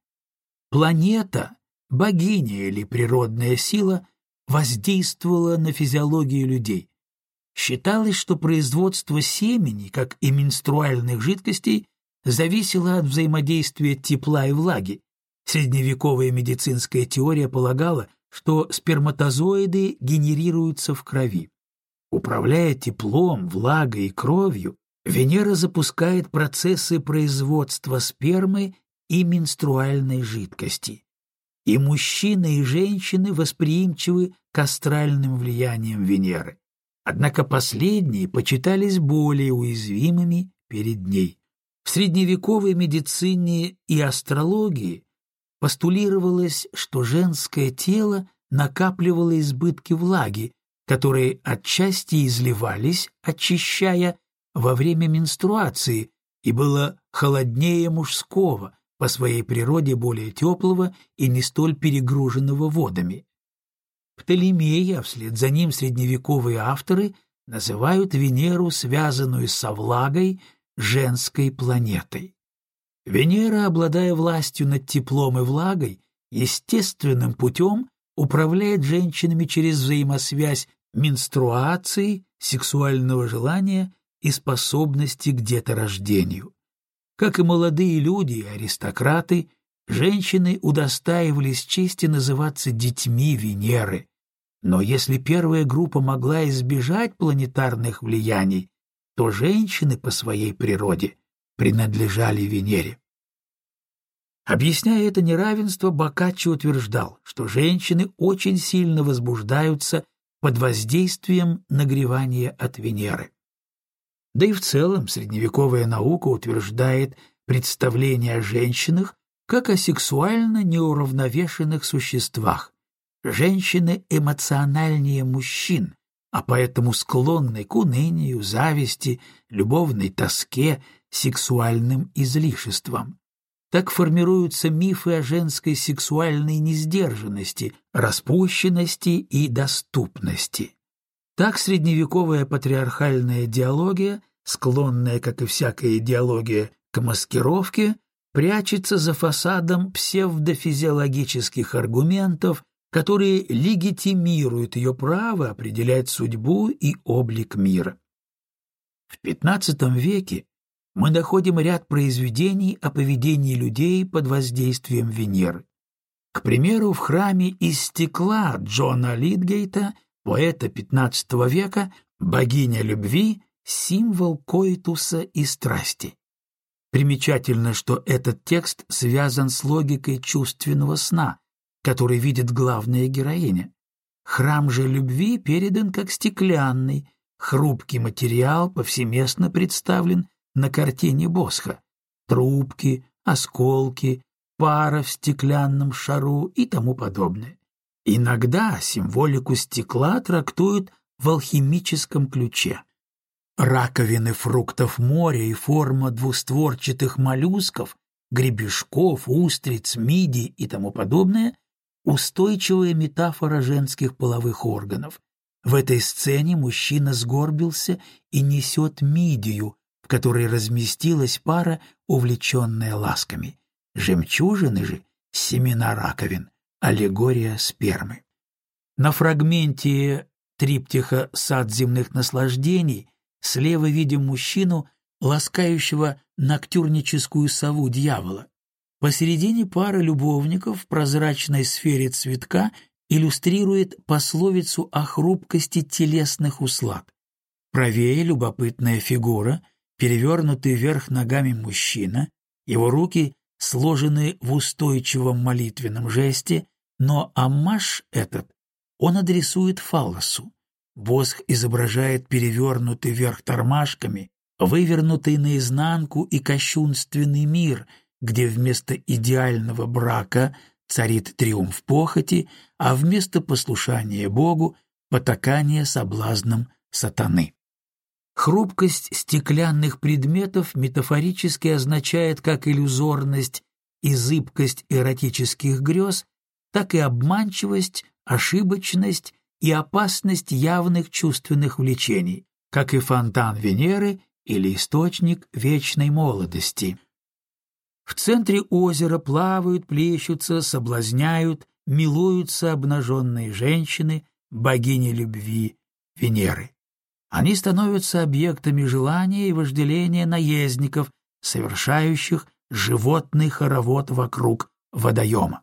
Планета, богиня или природная сила воздействовала на физиологию людей. Считалось, что производство семени, как и менструальных жидкостей, зависело от взаимодействия тепла и влаги. Средневековая медицинская теория полагала, что сперматозоиды генерируются в крови. Управляя теплом, влагой и кровью, Венера запускает процессы производства спермы и менструальной жидкости. И мужчины и женщины восприимчивы к астральным влияниям Венеры. Однако последние почитались более уязвимыми перед ней. В средневековой медицине и астрологии постулировалось, что женское тело накапливало избытки влаги, которые отчасти изливались, очищая, во время менструации, и было холоднее мужского, по своей природе более теплого и не столь перегруженного водами. Птолемея, вслед за ним средневековые авторы называют Венеру, связанную со влагой, женской планетой. Венера, обладая властью над теплом и влагой, естественным путем управляет женщинами через взаимосвязь менструации, сексуального желания и способности к деторождению. Как и молодые люди и аристократы, женщины удостаивались чести называться детьми Венеры. Но если первая группа могла избежать планетарных влияний, то женщины по своей природе принадлежали Венере. Объясняя это неравенство, Боккаччо утверждал, что женщины очень сильно возбуждаются под воздействием нагревания от Венеры. Да и в целом средневековая наука утверждает представление о женщинах как о сексуально неуравновешенных существах. Женщины эмоциональнее мужчин, а поэтому склонны к унынию, зависти, любовной тоске, сексуальным излишествам. Так формируются мифы о женской сексуальной несдержанности, распущенности и доступности. Так средневековая патриархальная идеология, склонная, как и всякая идеология, к маскировке, прячется за фасадом псевдофизиологических аргументов, которые легитимируют ее право определять судьбу и облик мира. В XV веке мы находим ряд произведений о поведении людей под воздействием Венеры. К примеру, в храме из стекла Джона Литгейта поэта XV века, богиня любви — символ коитуса и страсти. Примечательно, что этот текст связан с логикой чувственного сна, который видит главная героиня. Храм же любви передан как стеклянный, хрупкий материал повсеместно представлен на картине Босха. Трубки, осколки, пара в стеклянном шару и тому подобное. Иногда символику стекла трактуют в алхимическом ключе. Раковины фруктов моря и форма двустворчатых моллюсков, гребешков, устриц, мидий и тому подобное – устойчивая метафора женских половых органов. В этой сцене мужчина сгорбился и несет мидию, в которой разместилась пара, увлеченная ласками. Жемчужины же – семена раковин, Аллегория спермы. На фрагменте триптиха «Сад земных наслаждений» слева видим мужчину, ласкающего ноктюрническую сову дьявола. Посередине пара любовников в прозрачной сфере цветка иллюстрирует пословицу о хрупкости телесных услад. Правее любопытная фигура, перевернутый вверх ногами мужчина, его руки сложены в устойчивом молитвенном жесте, но аммаш этот он адресует фаллосу. Босх изображает перевернутый вверх тормашками, вывернутый наизнанку и кощунственный мир, где вместо идеального брака царит триумф похоти, а вместо послушания Богу — потакание соблазном сатаны. Хрупкость стеклянных предметов метафорически означает как иллюзорность и зыбкость эротических грез, так и обманчивость, ошибочность и опасность явных чувственных влечений, как и фонтан Венеры или источник вечной молодости. В центре озера плавают, плещутся, соблазняют, милуются обнаженные женщины, богини любви Венеры. Они становятся объектами желания и вожделения наездников, совершающих животный хоровод вокруг водоема.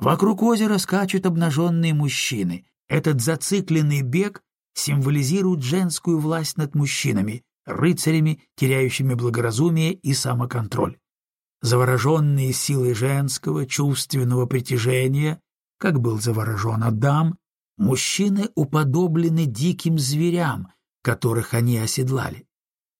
Вокруг озера скачут обнаженные мужчины. Этот зацикленный бег символизирует женскую власть над мужчинами, рыцарями, теряющими благоразумие и самоконтроль. Завороженные силой женского чувственного притяжения, как был заворожен Адам, мужчины уподоблены диким зверям, которых они оседлали.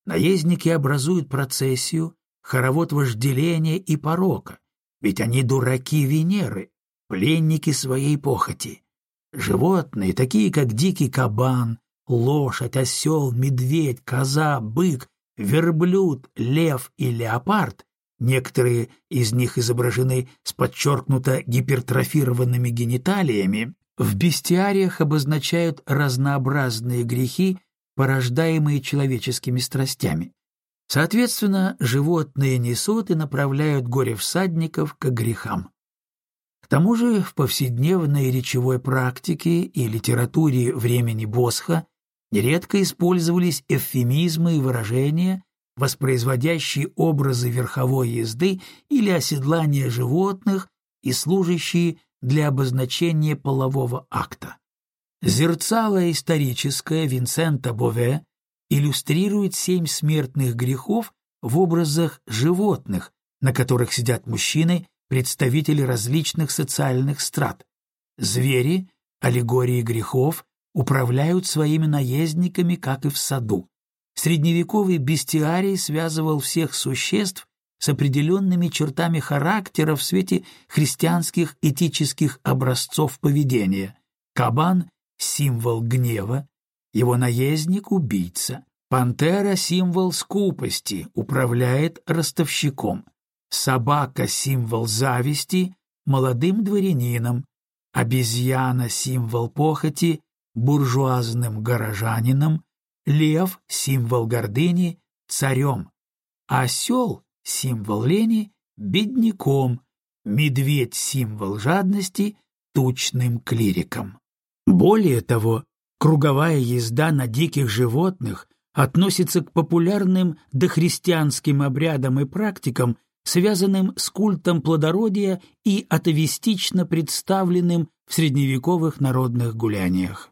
Наездники образуют процессию, хоровод вожделения и порока, ведь они дураки Венеры, пленники своей похоти. Животные, такие как дикий кабан, лошадь, осел, медведь, коза, бык, верблюд, лев и леопард, некоторые из них изображены с подчеркнуто гипертрофированными гениталиями, в бестиариях обозначают разнообразные грехи, порождаемые человеческими страстями. Соответственно, животные несут и направляют горе-всадников к грехам. Тому же в повседневной речевой практике и литературе времени Босха нередко использовались эвфемизмы и выражения, воспроизводящие образы верховой езды или оседлания животных и служащие для обозначения полового акта. Зерцало историческое Винсента Бове иллюстрирует семь смертных грехов в образах животных, на которых сидят мужчины, представители различных социальных страт. Звери, аллегории грехов, управляют своими наездниками, как и в саду. Средневековый бестиарий связывал всех существ с определенными чертами характера в свете христианских этических образцов поведения. Кабан — символ гнева, его наездник — убийца. Пантера — символ скупости, управляет ростовщиком. Собака — символ зависти, молодым дворянином. Обезьяна — символ похоти, буржуазным горожанином. Лев — символ гордыни, царем. Осел — символ лени, бедняком. Медведь — символ жадности, тучным клириком. Более того, Круговая езда на диких животных относится к популярным дохристианским обрядам и практикам, связанным с культом плодородия и атовистично представленным в средневековых народных гуляниях.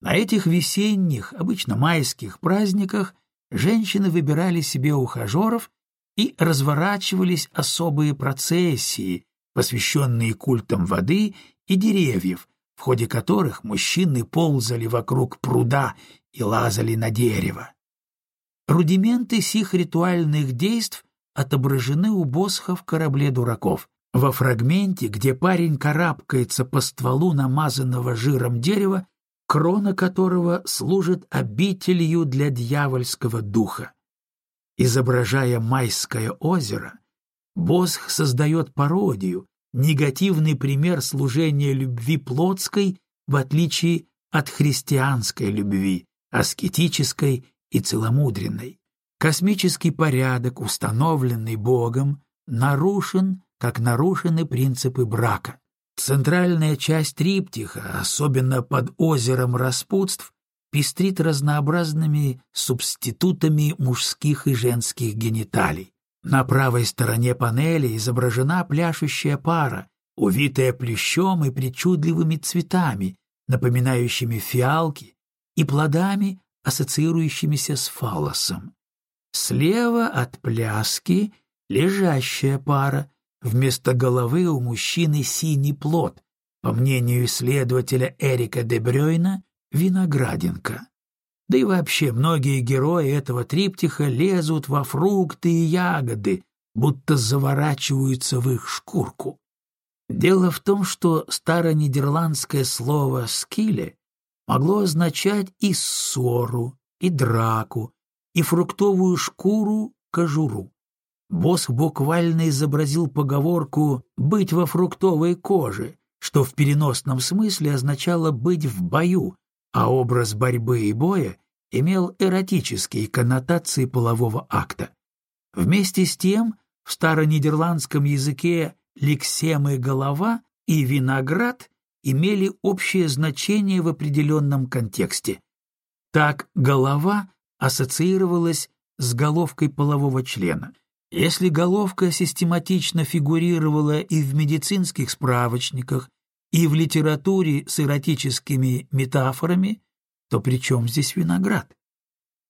На этих весенних, обычно майских праздниках женщины выбирали себе ухажеров и разворачивались особые процессии, посвященные культам воды и деревьев, в ходе которых мужчины ползали вокруг пруда и лазали на дерево. Рудименты сих ритуальных действий отображены у Босха в «Корабле дураков». Во фрагменте, где парень карабкается по стволу намазанного жиром дерева, крона которого служит обителью для дьявольского духа. Изображая майское озеро, Босх создает пародию, негативный пример служения любви плотской в отличие от христианской любви, аскетической и целомудренной. Космический порядок, установленный Богом, нарушен, как нарушены принципы брака. Центральная часть триптиха, особенно под озером распутств, пестрит разнообразными субститутами мужских и женских гениталий. На правой стороне панели изображена пляшущая пара, увитая плющом и причудливыми цветами, напоминающими фиалки, и плодами, ассоциирующимися с фалосом. Слева от пляски лежащая пара, вместо головы у мужчины синий плод, по мнению исследователя Эрика де Брёйна, виноградинка. Да и вообще многие герои этого триптиха лезут во фрукты и ягоды, будто заворачиваются в их шкурку. Дело в том, что старонидерландское слово «скиле» могло означать и ссору, и драку, и фруктовую шкуру, кожуру. Босс буквально изобразил поговорку «быть во фруктовой коже», что в переносном смысле означало «быть в бою», а образ борьбы и боя имел эротические коннотации полового акта. Вместе с тем, в старонидерландском языке лексемы «голова» и «виноград» имели общее значение в определенном контексте. Так голова ассоциировалась с головкой полового члена. Если головка систематично фигурировала и в медицинских справочниках, и в литературе с эротическими метафорами, то при чем здесь виноград?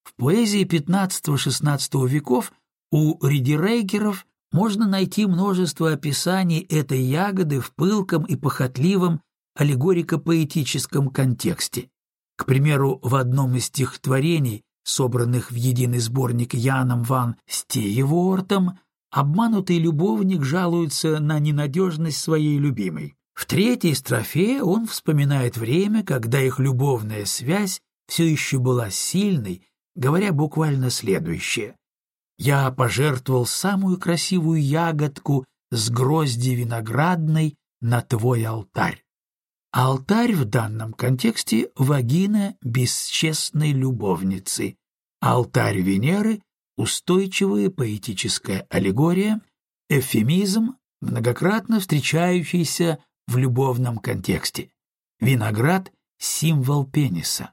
В поэзии XV-XVI веков у ридерейкеров можно найти множество описаний этой ягоды в пылком и похотливом аллегорико-поэтическом контексте. К примеру, в одном из стихотворений, собранных в единый сборник Яном ван Стеевортом, обманутый любовник жалуется на ненадежность своей любимой. В третьей строфе он вспоминает время, когда их любовная связь все еще была сильной, говоря буквально следующее. «Я пожертвовал самую красивую ягодку с грозди виноградной на твой алтарь». Алтарь в данном контексте — вагина бесчестной любовницы. Алтарь Венеры — устойчивая поэтическая аллегория, эвфемизм, многократно встречающийся в любовном контексте. Виноград — символ пениса.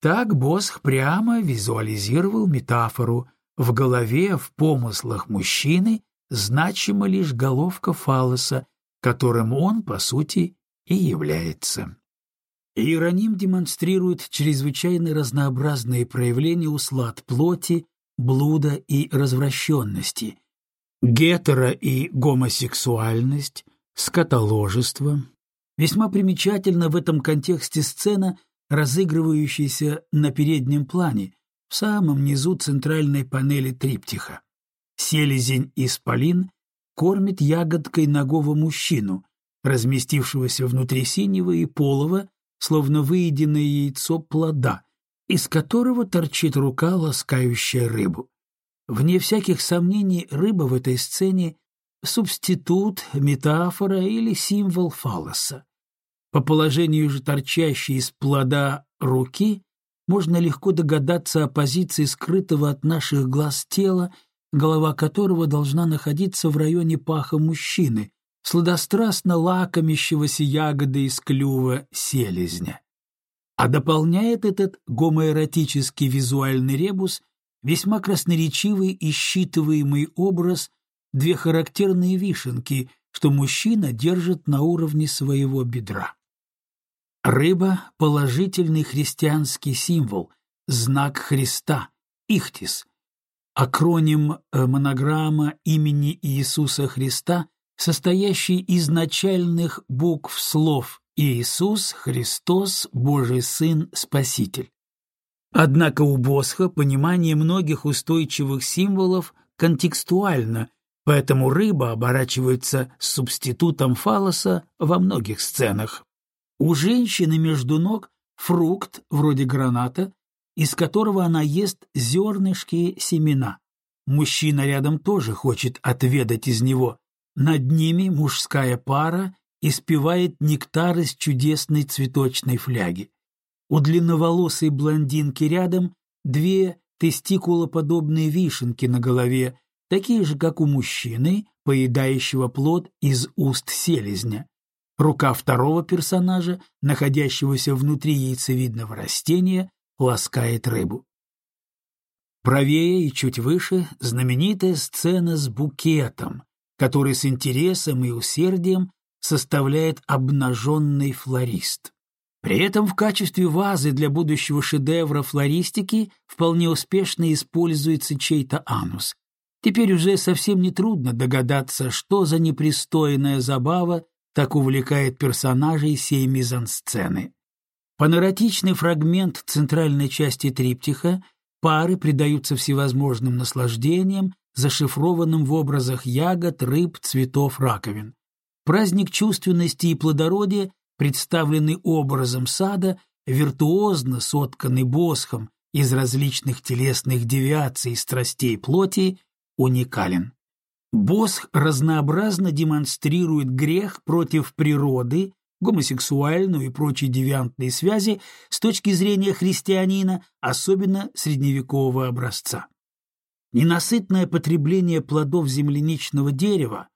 Так Босх прямо визуализировал метафору. В голове, в помыслах мужчины значима лишь головка фалоса, которым он, по сути, и является. Иероним демонстрирует чрезвычайно разнообразные проявления услад плоти, блуда и развращенности, гетеро- и гомосексуальность, скотоложество. Весьма примечательна в этом контексте сцена, разыгрывающаяся на переднем плане, в самом низу центральной панели триптиха. Селезень исполин кормит ягодкой ногого мужчину, разместившегося внутри синего и полого, словно выеденное яйцо плода, из которого торчит рука, ласкающая рыбу. Вне всяких сомнений, рыба в этой сцене — субститут, метафора или символ фалоса. По положению же торчащей из плода руки можно легко догадаться о позиции скрытого от наших глаз тела, голова которого должна находиться в районе паха мужчины, сладострастно лакомящегося ягодой из клюва селезня. А дополняет этот гомоэротический визуальный ребус весьма красноречивый и считываемый образ две характерные вишенки, что мужчина держит на уровне своего бедра. Рыба — положительный христианский символ, знак Христа, ихтис. Акроним э, монограмма имени Иисуса Христа — состоящий из начальных букв слов «Иисус, Христос, Божий Сын, Спаситель». Однако у Босха понимание многих устойчивых символов контекстуально, поэтому рыба оборачивается субститутом фалоса во многих сценах. У женщины между ног фрукт, вроде граната, из которого она ест зернышки семена. Мужчина рядом тоже хочет отведать из него, над ними мужская пара испевает нектар из чудесной цветочной фляги. У длинноволосой блондинки рядом две тестикулоподобные вишенки на голове, такие же, как у мужчины, поедающего плод из уст селезня. Рука второго персонажа, находящегося внутри яйцевидного растения, ласкает рыбу. Правее и чуть выше знаменитая сцена с букетом, который с интересом и усердием составляет обнаженный флорист. При этом в качестве вазы для будущего шедевра флористики вполне успешно используется чей-то анус. Теперь уже совсем нетрудно догадаться, что за непристойная забава так увлекает персонажей сей мизансцены. Паноротичный фрагмент центральной части триптиха пары предаются всевозможным наслаждениям, зашифрованным в образах ягод, рыб, цветов, раковин. Праздник чувственности и плодородия, представленный образом сада, виртуозно сотканный босхом из различных телесных девиаций страстей плоти, уникален. Босх разнообразно демонстрирует грех против природы, гомосексуальную и прочие девиантные связи с точки зрения христианина, особенно средневекового образца. Ненасытное потребление плодов земляничного дерева,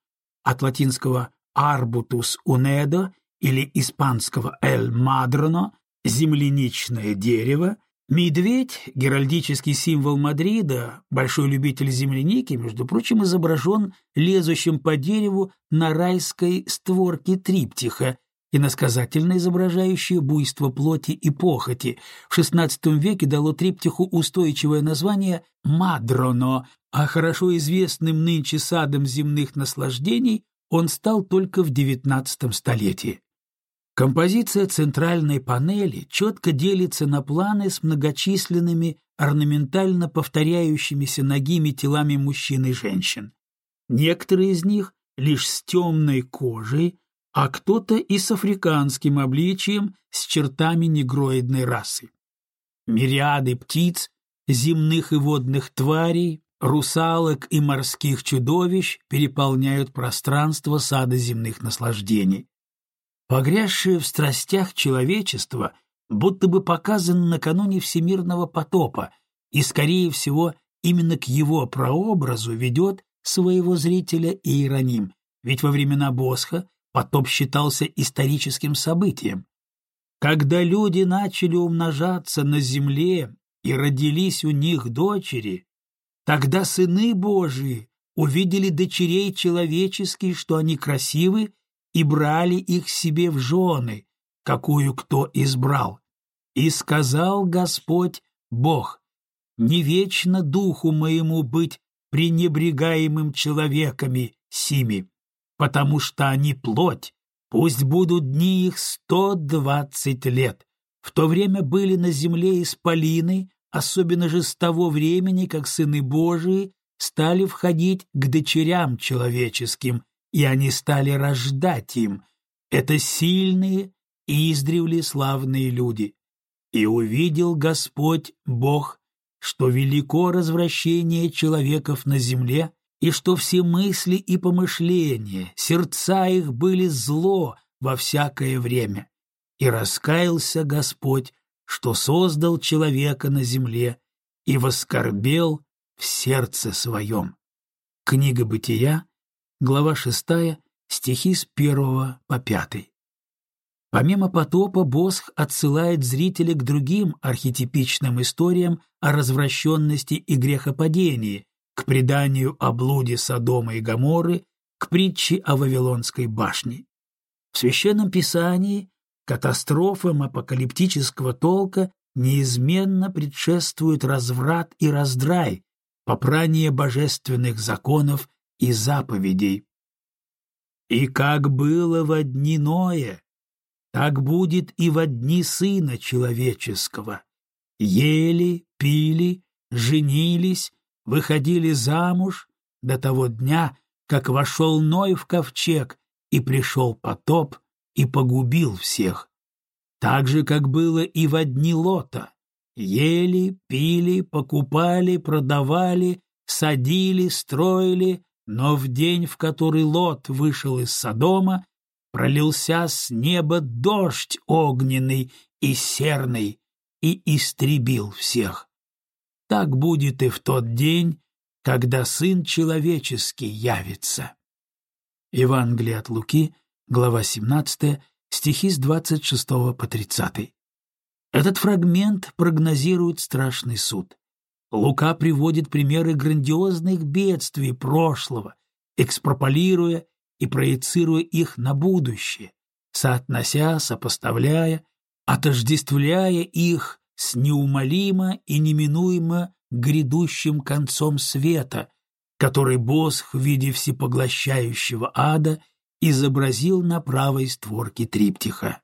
от латинского «arbutus unedo» или испанского «el madrono» — земляничное дерево, медведь, геральдический символ Мадрида, большой любитель земляники, между прочим, изображен лезущим по дереву на райской створке триптиха иносказательно изображающее буйство плоти и похоти, в XVI веке дало триптиху устойчивое название «мадроно», а хорошо известным нынче садом земных наслаждений он стал только в XIX столетии. Композиция центральной панели четко делится на планы с многочисленными орнаментально повторяющимися ногими телами мужчин и женщин. Некоторые из них лишь с темной кожей, а кто-то и с африканским обличием с чертами негроидной расы. Мириады птиц, земных и водных тварей, русалок и морских чудовищ переполняют пространство сада земных наслаждений. Погрязшее в страстях человечество будто бы показано накануне всемирного потопа, и, скорее всего, именно к его прообразу ведет своего зрителя Иероним, ведь во времена Босха потоп считался историческим событием. Когда люди начали умножаться на земле и родились у них дочери, тогда сыны Божии увидели дочерей человеческих, что они красивы, и брали их себе в жены, какую кто избрал. И сказал Господь Бог, «Не вечно духу моему быть пренебрегаемым человеками сими, потому что они плоть, пусть будут дни их сто двадцать лет. В то время были на земле исполины, особенно же с того времени, как сыны Божии стали входить к дочерям человеческим, и они стали рождать им. Это сильные и издревле славные люди. И увидел Господь Бог, что велико развращение человеков на земле, и что все мысли и помышления, сердца их были зло во всякое время. И раскаялся Господь, что создал человека на земле, и воскорбел в сердце своем. Книга Бытия, глава 6, стихи с 1 по 5. Помимо потопа, Босх отсылает зрителя к другим архетипичным историям о развращенности и грехопадении, к преданию о блуде Содома и Гоморры, к притче о Вавилонской башне. В Священном Писании катастрофам апокалиптического толка неизменно предшествует разврат и раздрай, попрание божественных законов и заповедей. «И как было во дни Ноя, так будет и во дни Сына Человеческого. Ели, пили, женились, выходили замуж до того дня, как вошел Ной в ковчег, и пришел потоп, и погубил всех. Так же, как было и в дни Лота. Ели, пили, покупали, продавали, садили, строили, но в день, в который Лот вышел из Содома, пролился с неба дождь огненный и серный и истребил всех. Так будет и в тот день, когда Сын Человеческий явится. Евангелие от Луки, глава 17, стихи с 26 по 30. Этот фрагмент прогнозирует страшный суд. Лука приводит примеры грандиозных бедствий прошлого, экспропалируя и проецируя их на будущее, соотнося, сопоставляя, отождествляя их с неумолимо и неминуемо грядущим концом света, который Босх в виде всепоглощающего ада изобразил на правой створке триптиха.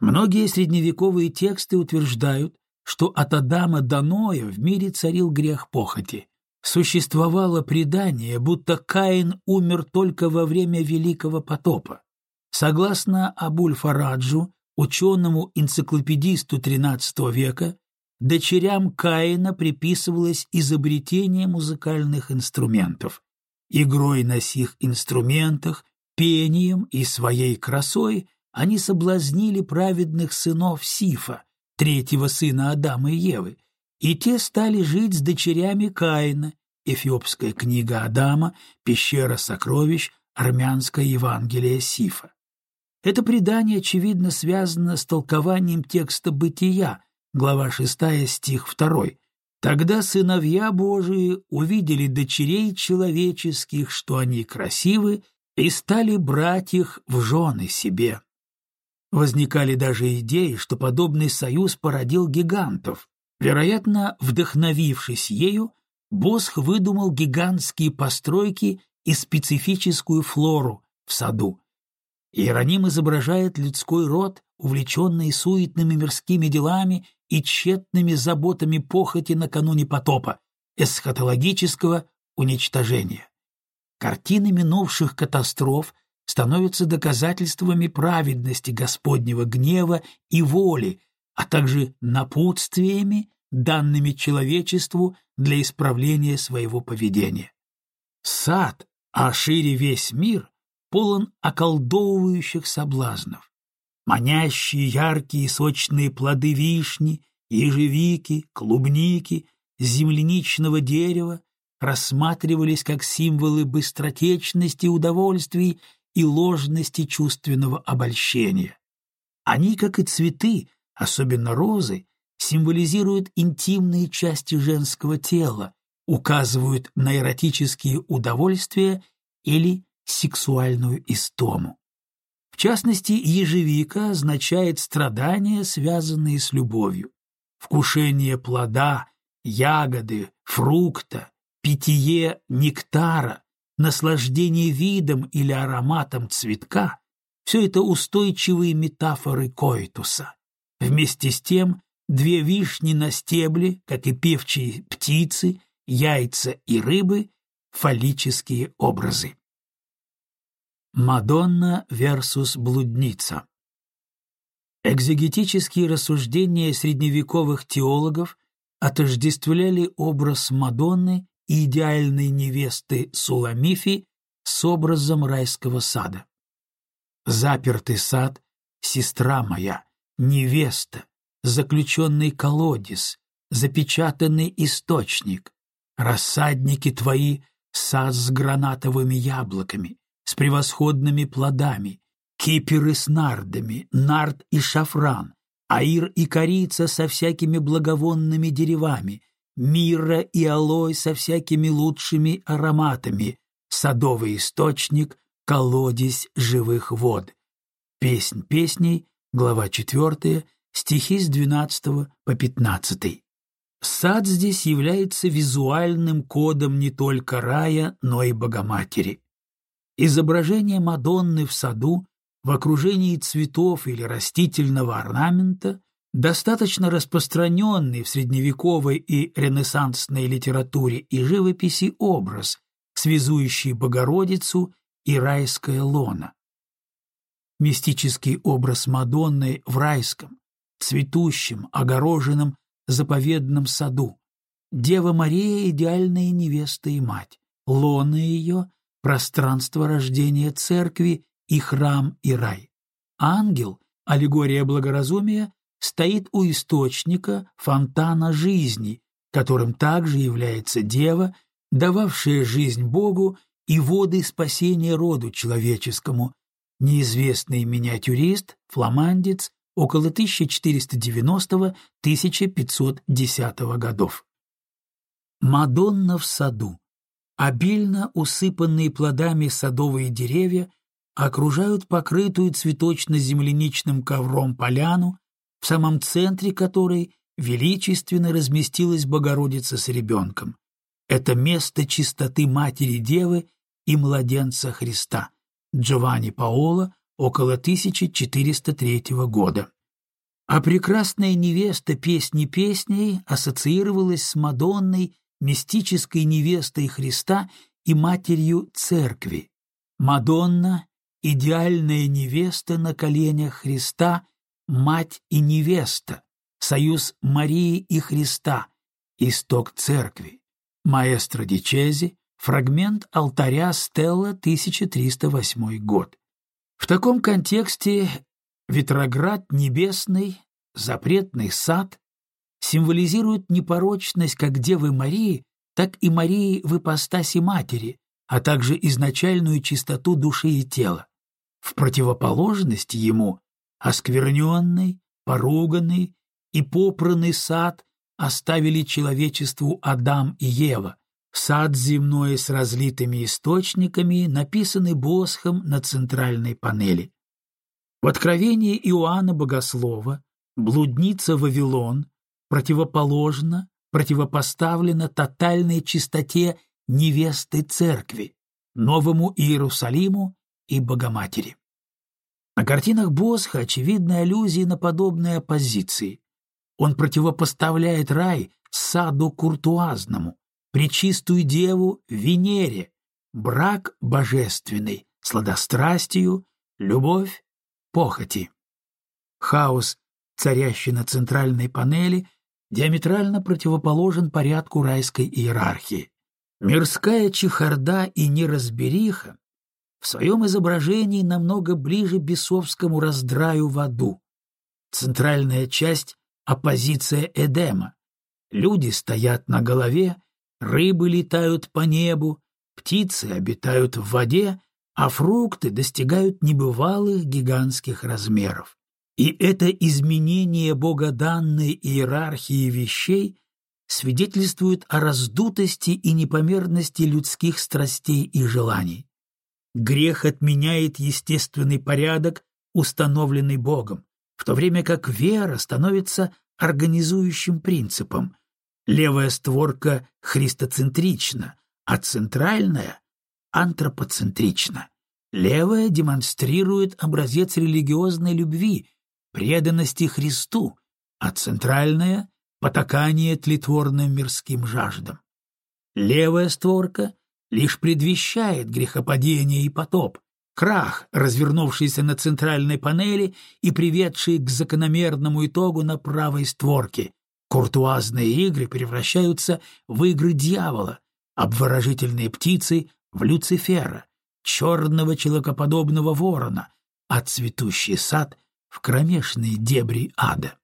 Многие средневековые тексты утверждают, что от Адама до Ноя в мире царил грех похоти. Существовало предание, будто Каин умер только во время Великого потопа. Согласно Абуль-Фараджу, ученому-энциклопедисту XIII века, дочерям Каина приписывалось изобретение музыкальных инструментов. Игрой на сих инструментах, пением и своей красой они соблазнили праведных сынов Сифа, третьего сына Адама и Евы, и те стали жить с дочерями Каина, Эфиопская книга Адама, Пещера сокровищ, Армянское Евангелие Сифа. Это предание, очевидно, связано с толкованием текста «Бытия», глава 6, стих 2. «Тогда сыновья Божии увидели дочерей человеческих, что они красивы, и стали брать их в жены себе». Возникали даже идеи, что подобный союз породил гигантов. Вероятно, вдохновившись ею, Босх выдумал гигантские постройки и специфическую флору в саду, Иероним изображает людской род, увлеченный суетными мирскими делами и тщетными заботами похоти накануне потопа, эсхатологического уничтожения. Картины минувших катастроф становятся доказательствами праведности Господнего гнева и воли, а также напутствиями, данными человечеству для исправления своего поведения. Сад, а шире весь мир, полон околдовывающих соблазнов. Манящие яркие сочные плоды вишни, ежевики, клубники, земляничного дерева рассматривались как символы быстротечности удовольствий и ложности чувственного обольщения. Они, как и цветы, особенно розы, символизируют интимные части женского тела, указывают на эротические удовольствия или сексуальную истому. В частности, ежевика означает страдания, связанные с любовью. Вкушение плода, ягоды, фрукта, питье нектара, наслаждение видом или ароматом цветка — все это устойчивые метафоры коитуса. Вместе с тем, две вишни на стебле, как и певчие птицы, яйца и рыбы — фаллические образы. Мадонна versus блудница Экзегетические рассуждения средневековых теологов отождествляли образ Мадонны и идеальной невесты Суламифи с образом райского сада. Запертый сад — сестра моя, невеста, заключенный колодец, запечатанный источник, рассадники твои — сад с гранатовыми яблоками, с превосходными плодами, киперы с нардами, нард и шафран, аир и корица со всякими благовонными деревами, мира и алой со всякими лучшими ароматами, садовый источник, колодец живых вод. Песнь песней, глава 4, стихи с 12 по 15. Сад здесь является визуальным кодом не только рая, но и Богоматери. Изображение Мадонны в саду в окружении цветов или растительного орнамента, достаточно распространенный в средневековой и ренессансной литературе и живописи образ, связующий Богородицу и райское лоно. Мистический образ Мадонны в райском, цветущем, огороженном заповедном саду. Дева Мария — идеальная невеста и мать, лона ее — пространство рождения церкви и храм, и рай. Ангел, аллегория благоразумия, стоит у источника фонтана жизни, которым также является Дева, дававшая жизнь Богу и воды спасения роду человеческому, неизвестный миниатюрист, фламандец, около 1490-1510 годов. Мадонна в саду. Обильно усыпанные плодами садовые деревья окружают покрытую цветочно-земляничным ковром поляну, в самом центре которой величественно разместилась Богородица с ребенком. Это место чистоты Матери Девы и младенца Христа. Джованни Паоло около 1403 года. А прекрасная невеста песни песней ассоциировалась с Мадонной, мистической невестой Христа и матерью Церкви. Мадонна идеальная невеста на коленях Христа, мать и невеста, союз Марии и Христа, исток церкви. Маэстро Дичези, фрагмент алтаря Стелла, 1308 год. В таком контексте Ветроград Небесный, запретный сад, символизирует непорочность как Девы Марии, так и Марии в ипостаси Матери, а также изначальную чистоту души и тела. В противоположность ему оскверненный, поруганный и попранный сад оставили человечеству Адам и Ева, сад земной с разлитыми источниками, написанный Босхом на центральной панели. В Откровении Иоанна Богослова блудница Вавилон противоположна, противопоставлена тотальной чистоте невесты церкви, Новому Иерусалиму и Богоматери. На картинах Босха очевидны аллюзии на подобные оппозиции. Он противопоставляет рай саду куртуазному, пречистую деву Венере, брак божественный сладострастию, любовь, похоти. Хаос, царящий на центральной панели, диаметрально противоположен порядку райской иерархии. Мирская чехарда и неразбериха в своем изображении намного ближе бесовскому раздраю в аду. Центральная часть — оппозиция Эдема. Люди стоят на голове, рыбы летают по небу, птицы обитают в воде, а фрукты достигают небывалых гигантских размеров. И это изменение богоданной иерархии вещей свидетельствует о раздутости и непомерности людских страстей и желаний. Грех отменяет естественный порядок, установленный Богом, в то время как вера становится организующим принципом. Левая створка христоцентрична, а центральная — антропоцентрична. Левая демонстрирует образец религиозной любви, преданности Христу, а центральная — потакание тлетворным мирским жаждам. Левая створка лишь предвещает грехопадение и потоп, крах, развернувшийся на центральной панели и приведший к закономерному итогу на правой створке. Куртуазные игры превращаются в игры дьявола, обворожительные птицы — в Люцифера, черного человекоподобного ворона, а цветущий сад — в кромешные дебри ада.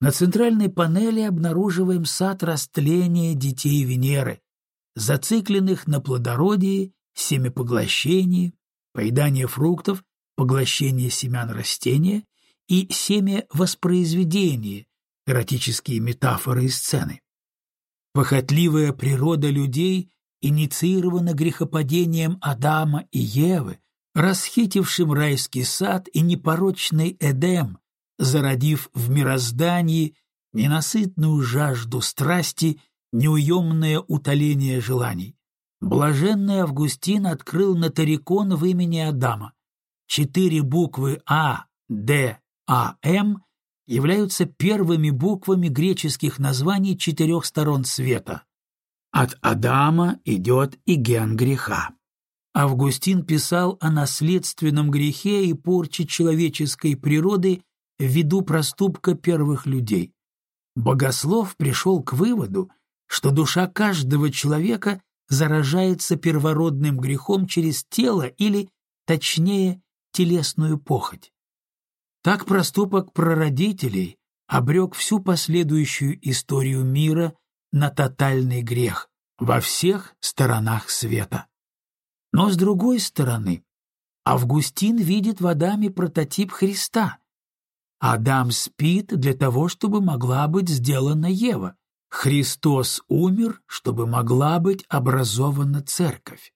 На центральной панели обнаруживаем сад растления детей Венеры, зацикленных на плодородии, семяпоглощении, поедании фруктов, поглощении семян растения и семявоспроизведении, эротические метафоры и сцены. Похотливая природа людей инициирована грехопадением Адама и Евы, расхитившим райский сад и непорочный Эдем, зародив в мироздании ненасытную жажду страсти неуемное утоление желаний. Блаженный Августин открыл нотарикон в имени Адама. Четыре буквы А, Д, А, М являются первыми буквами греческих названий четырех сторон света. От Адама идет и ген греха. Августин писал о наследственном грехе и порче человеческой природы ввиду проступка первых людей. Богослов пришел к выводу, что душа каждого человека заражается первородным грехом через тело или, точнее, телесную похоть. Так проступок прародителей обрек всю последующую историю мира на тотальный грех во всех сторонах света. Но с другой стороны, Августин видит в Адаме прототип Христа. Адам спит для того, чтобы могла быть сделана Ева. Христос умер, чтобы могла быть образована церковь.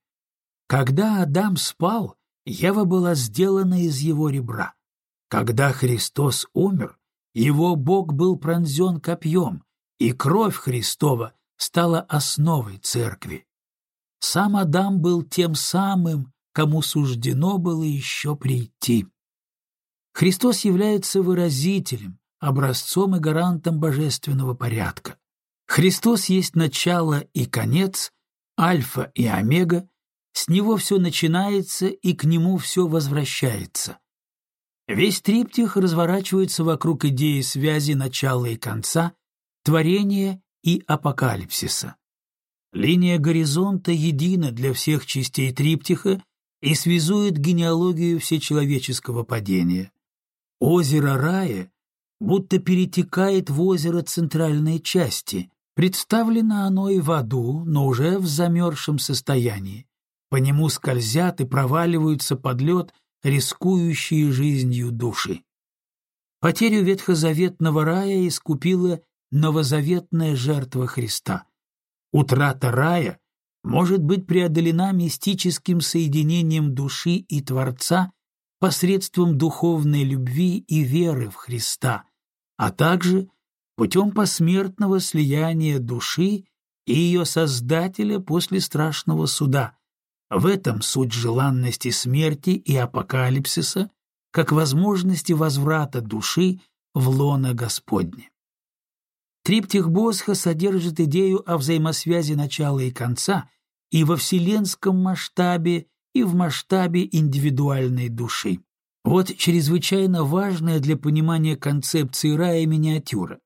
Когда Адам спал, Ева была сделана из его ребра. Когда Христос умер, его Бог был пронзен копьем, и кровь Христова стала основой церкви. Сам Адам был тем самым, кому суждено было еще прийти. Христос является выразителем, образцом и гарантом божественного порядка. Христос есть начало и конец, альфа и омега, с него все начинается и к нему все возвращается. Весь триптих разворачивается вокруг идеи связи начала и конца, творения и апокалипсиса. Линия горизонта едина для всех частей триптиха и связует генеалогию всечеловеческого падения. Озеро рая будто перетекает в озеро центральной части, Представлено оно и в аду, но уже в замерзшем состоянии. По нему скользят и проваливаются под лед рискующие жизнью души. Потерю ветхозаветного рая искупила новозаветная жертва Христа. Утрата рая может быть преодолена мистическим соединением души и Творца посредством духовной любви и веры в Христа, а также путем посмертного слияния души и ее создателя после страшного суда. В этом суть желанности смерти и апокалипсиса, как возможности возврата души в лоно Господне. Триптих Босха содержит идею о взаимосвязи начала и конца и во вселенском масштабе, и в масштабе индивидуальной души. Вот чрезвычайно важная для понимания концепции рая миниатюра.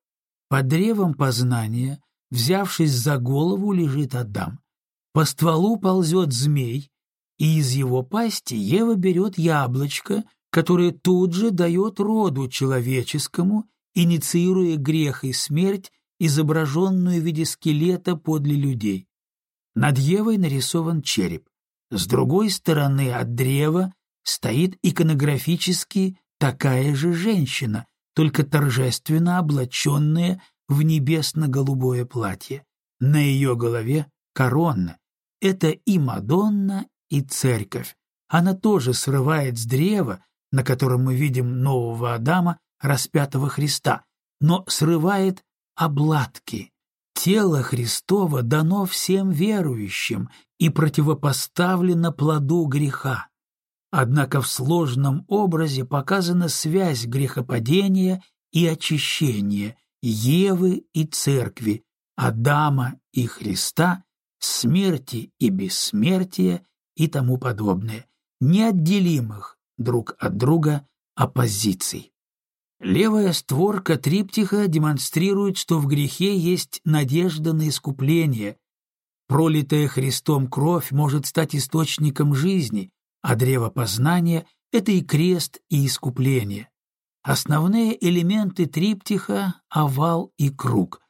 Под древом познания, взявшись за голову, лежит Адам. По стволу ползет змей, и из его пасти Ева берет яблочко, которое тут же дает роду человеческому, инициируя грех и смерть, изображенную в виде скелета подле людей. Над Евой нарисован череп. С другой стороны от древа стоит иконографически такая же женщина, только торжественно облаченная в небесно-голубое платье. На ее голове корона. Это и Мадонна, и церковь. Она тоже срывает с древа, на котором мы видим нового Адама, распятого Христа, но срывает обладки. Тело Христово дано всем верующим и противопоставлено плоду греха. Однако в сложном образе показана связь грехопадения и очищения Евы и Церкви, Адама и Христа, смерти и бессмертия и тому подобное, неотделимых друг от друга оппозиций. Левая створка триптиха демонстрирует, что в грехе есть надежда на искупление. Пролитая Христом кровь может стать источником жизни, а древо познания — это и крест, и искупление. Основные элементы триптиха — овал и круг.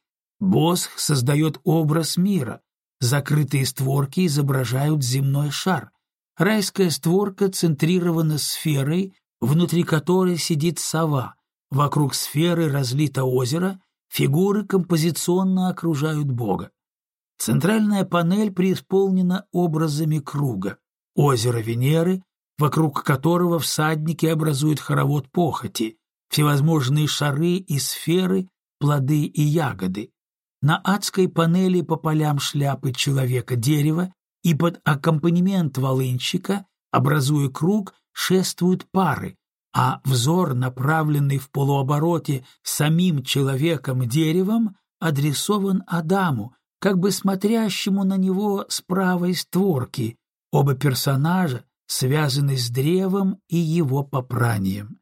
Босх создает образ мира, закрытые створки изображают земной шар. Райская створка центрирована сферой, внутри которой сидит сова. Вокруг сферы разлито озеро, фигуры композиционно окружают Бога. Центральная панель преисполнена образами круга озеро Венеры, вокруг которого всадники образуют хоровод похоти, всевозможные шары и сферы, плоды и ягоды. На адской панели по полям шляпы человека дерева и под аккомпанемент волынщика, образуя круг, шествуют пары, а взор, направленный в полуобороте самим человеком-деревом, адресован Адаму, как бы смотрящему на него с правой створки, Оба персонажа связаны с древом и его попранием.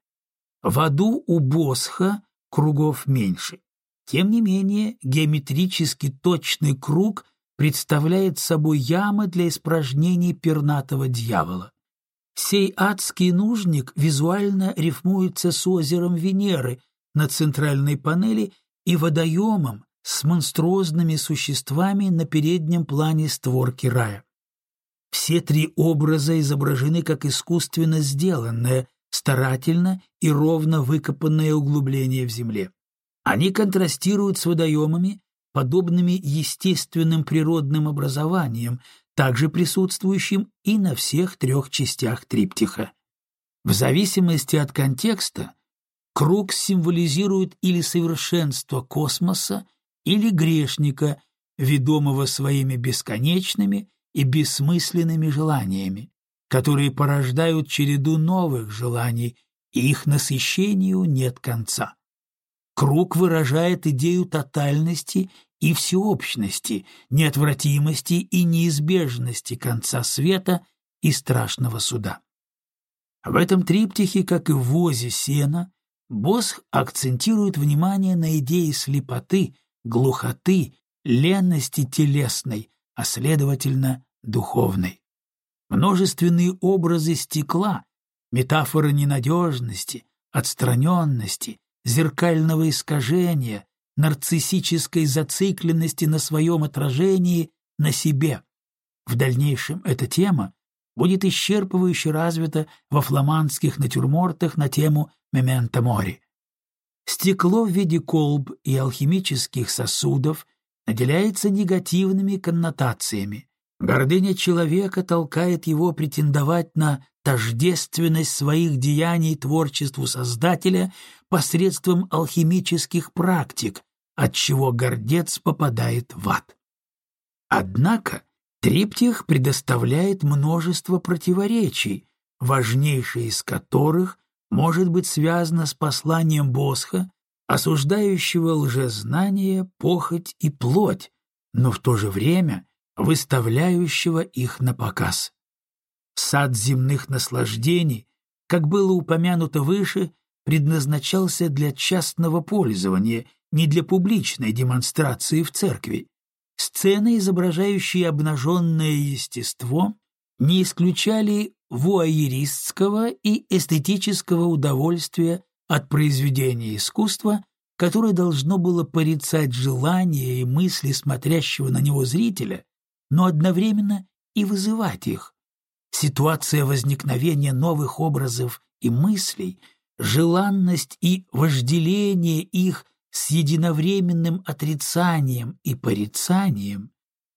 В аду у Босха кругов меньше. Тем не менее, геометрически точный круг представляет собой ямы для испражнений пернатого дьявола. Сей адский нужник визуально рифмуется с озером Венеры на центральной панели и водоемом с монструозными существами на переднем плане створки рая. Все три образа изображены как искусственно сделанное, старательно и ровно выкопанное углубление в земле. Они контрастируют с водоемами, подобными естественным природным образованиям, также присутствующим и на всех трех частях триптиха. В зависимости от контекста круг символизирует или совершенство космоса, или грешника, ведомого своими бесконечными и бессмысленными желаниями, которые порождают череду новых желаний, и их насыщению нет конца. Круг выражает идею тотальности и всеобщности, неотвратимости и неизбежности конца света и страшного суда. В этом триптихе, как и в возе сена, Босх акцентирует внимание на идее слепоты, глухоты, ленности телесной, а следовательно духовной. Множественные образы стекла, метафоры ненадежности, отстраненности, зеркального искажения, нарциссической зацикленности на своем отражении на себе. В дальнейшем эта тема будет исчерпывающе развита во фламандских натюрмортах на тему «Мементо мори». Стекло в виде колб и алхимических сосудов наделяется негативными коннотациями, Гордыня человека толкает его претендовать на тождественность своих деяний творчеству Создателя посредством алхимических практик, от чего гордец попадает в ад. Однако триптих предоставляет множество противоречий, важнейшее из которых может быть связано с посланием Босха, осуждающего лжезнание, похоть и плоть, но в то же время выставляющего их на показ. Сад земных наслаждений, как было упомянуто выше, предназначался для частного пользования, не для публичной демонстрации в церкви. Сцены, изображающие обнаженное естество, не исключали вуайеристского и эстетического удовольствия от произведения искусства, которое должно было порицать желания и мысли смотрящего на него зрителя, но одновременно и вызывать их. Ситуация возникновения новых образов и мыслей, желанность и вожделение их с единовременным отрицанием и порицанием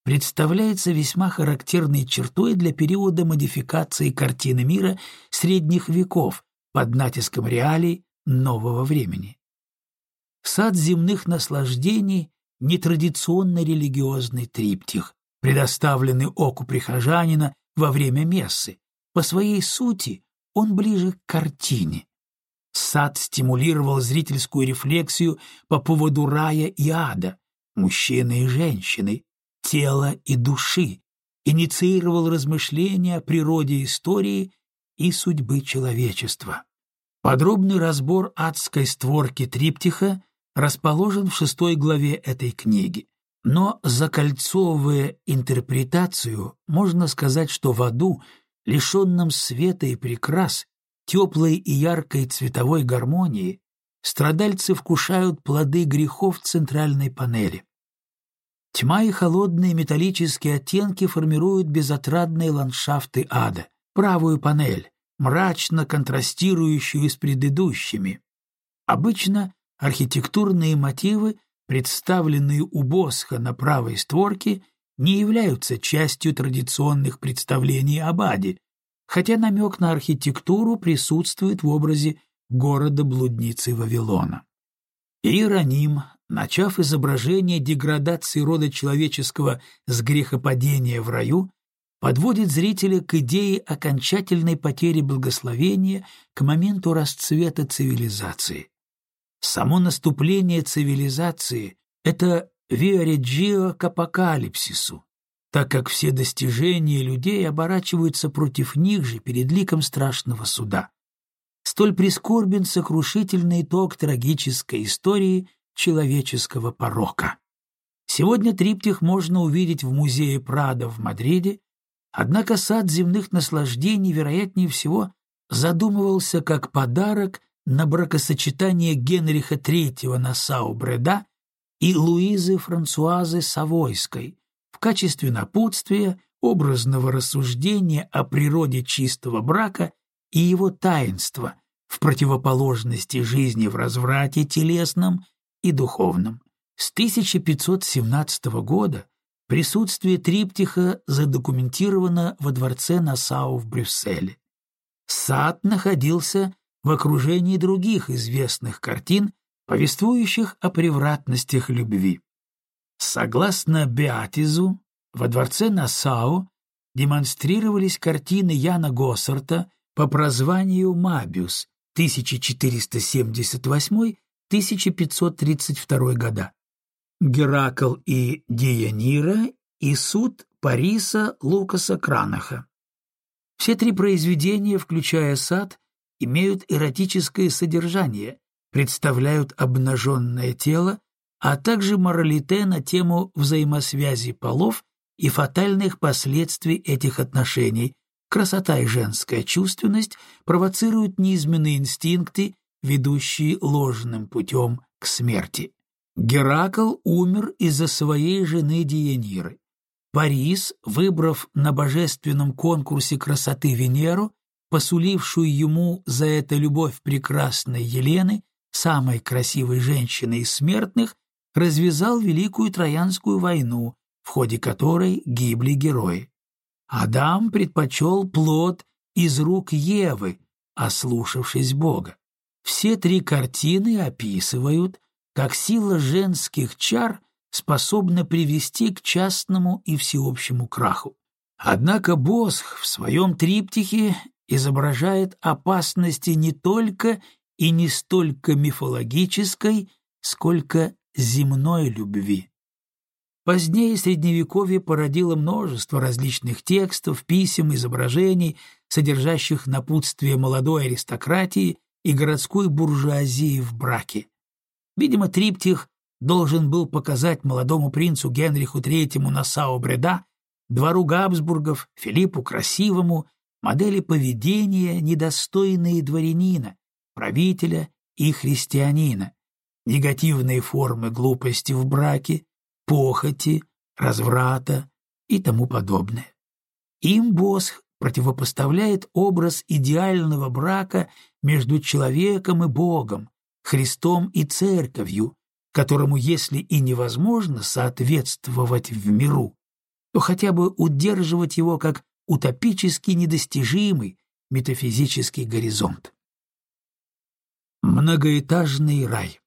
представляется весьма характерной чертой для периода модификации картины мира средних веков под натиском реалий нового времени. Сад земных наслаждений — нетрадиционно религиозный триптих, предоставленный оку прихожанина во время мессы. По своей сути он ближе к картине. Сад стимулировал зрительскую рефлексию по поводу рая и ада, мужчины и женщины, тела и души, инициировал размышления о природе истории и судьбы человечества. Подробный разбор адской створки триптиха расположен в шестой главе этой книги. Но, закольцовывая интерпретацию, можно сказать, что в аду, лишенном света и прекрас, теплой и яркой цветовой гармонии, страдальцы вкушают плоды грехов центральной панели. Тьма и холодные металлические оттенки формируют безотрадные ландшафты ада, правую панель, мрачно контрастирующую с предыдущими. Обычно архитектурные мотивы, представленные у Босха на правой створке, не являются частью традиционных представлений об аде, хотя намек на архитектуру присутствует в образе города-блудницы Вавилона. Иероним, начав изображение деградации рода человеческого с грехопадения в раю, подводит зрителя к идее окончательной потери благословения к моменту расцвета цивилизации. Само наступление цивилизации — это виореджио к апокалипсису, так как все достижения людей оборачиваются против них же перед ликом страшного суда. Столь прискорбен сокрушительный итог трагической истории человеческого порока. Сегодня триптих можно увидеть в музее Прадо в Мадриде, однако сад земных наслаждений, вероятнее всего, задумывался как подарок на бракосочетание Генриха III Нассау-Бреда и Луизы Франсуазы Савойской в качестве напутствия, образного рассуждения о природе чистого брака и его таинства в противоположности жизни в разврате телесном и духовном. С 1517 года присутствие триптиха задокументировано во дворце Нассау в Брюсселе. Сад находился в окружении других известных картин, повествующих о превратностях любви. Согласно Беатизу, во дворце Нассау демонстрировались картины Яна Госсарта по прозванию «Мабиус» 1478-1532 года, Геракл и Дианира и суд Париса Лукаса Кранаха. Все три произведения, включая сад, имеют эротическое содержание, представляют обнаженное тело, а также моралите на тему взаимосвязи полов и фатальных последствий этих отношений, Красота и женская чувственность провоцируют низменные инстинкты, ведущие ложным путем к смерти. Геракл умер из-за своей жены Диениры. Парис, выбрав на божественном конкурсе красоты Венеру, посулившую ему за это любовь прекрасной Елены, самой красивой женщины из смертных, развязал Великую Троянскую войну, в ходе которой гибли герои. Адам предпочел плод из рук Евы, ослушавшись Бога. Все три картины описывают, как сила женских чар способна привести к частному и всеобщему краху. Однако Босх в своем триптихе изображает опасности не только и не столько мифологической, сколько земной любви. Позднее Средневековье породило множество различных текстов, писем, изображений, содержащих напутствие молодой аристократии и городской буржуазии в браке. Видимо, триптих должен был показать молодому принцу Генриху III Нассау-Бреда, двору Габсбургов, Филиппу Красивому, модели поведения, недостойные дворянина, правителя и христианина, негативные формы глупости в браке, похоти, разврата и тому подобное. Им Босх противопоставляет образ идеального брака между человеком и Богом, Христом и Церковью, которому, если и невозможно соответствовать в миру, то хотя бы удерживать его как утопически недостижимый метафизический горизонт. Многоэтажный рай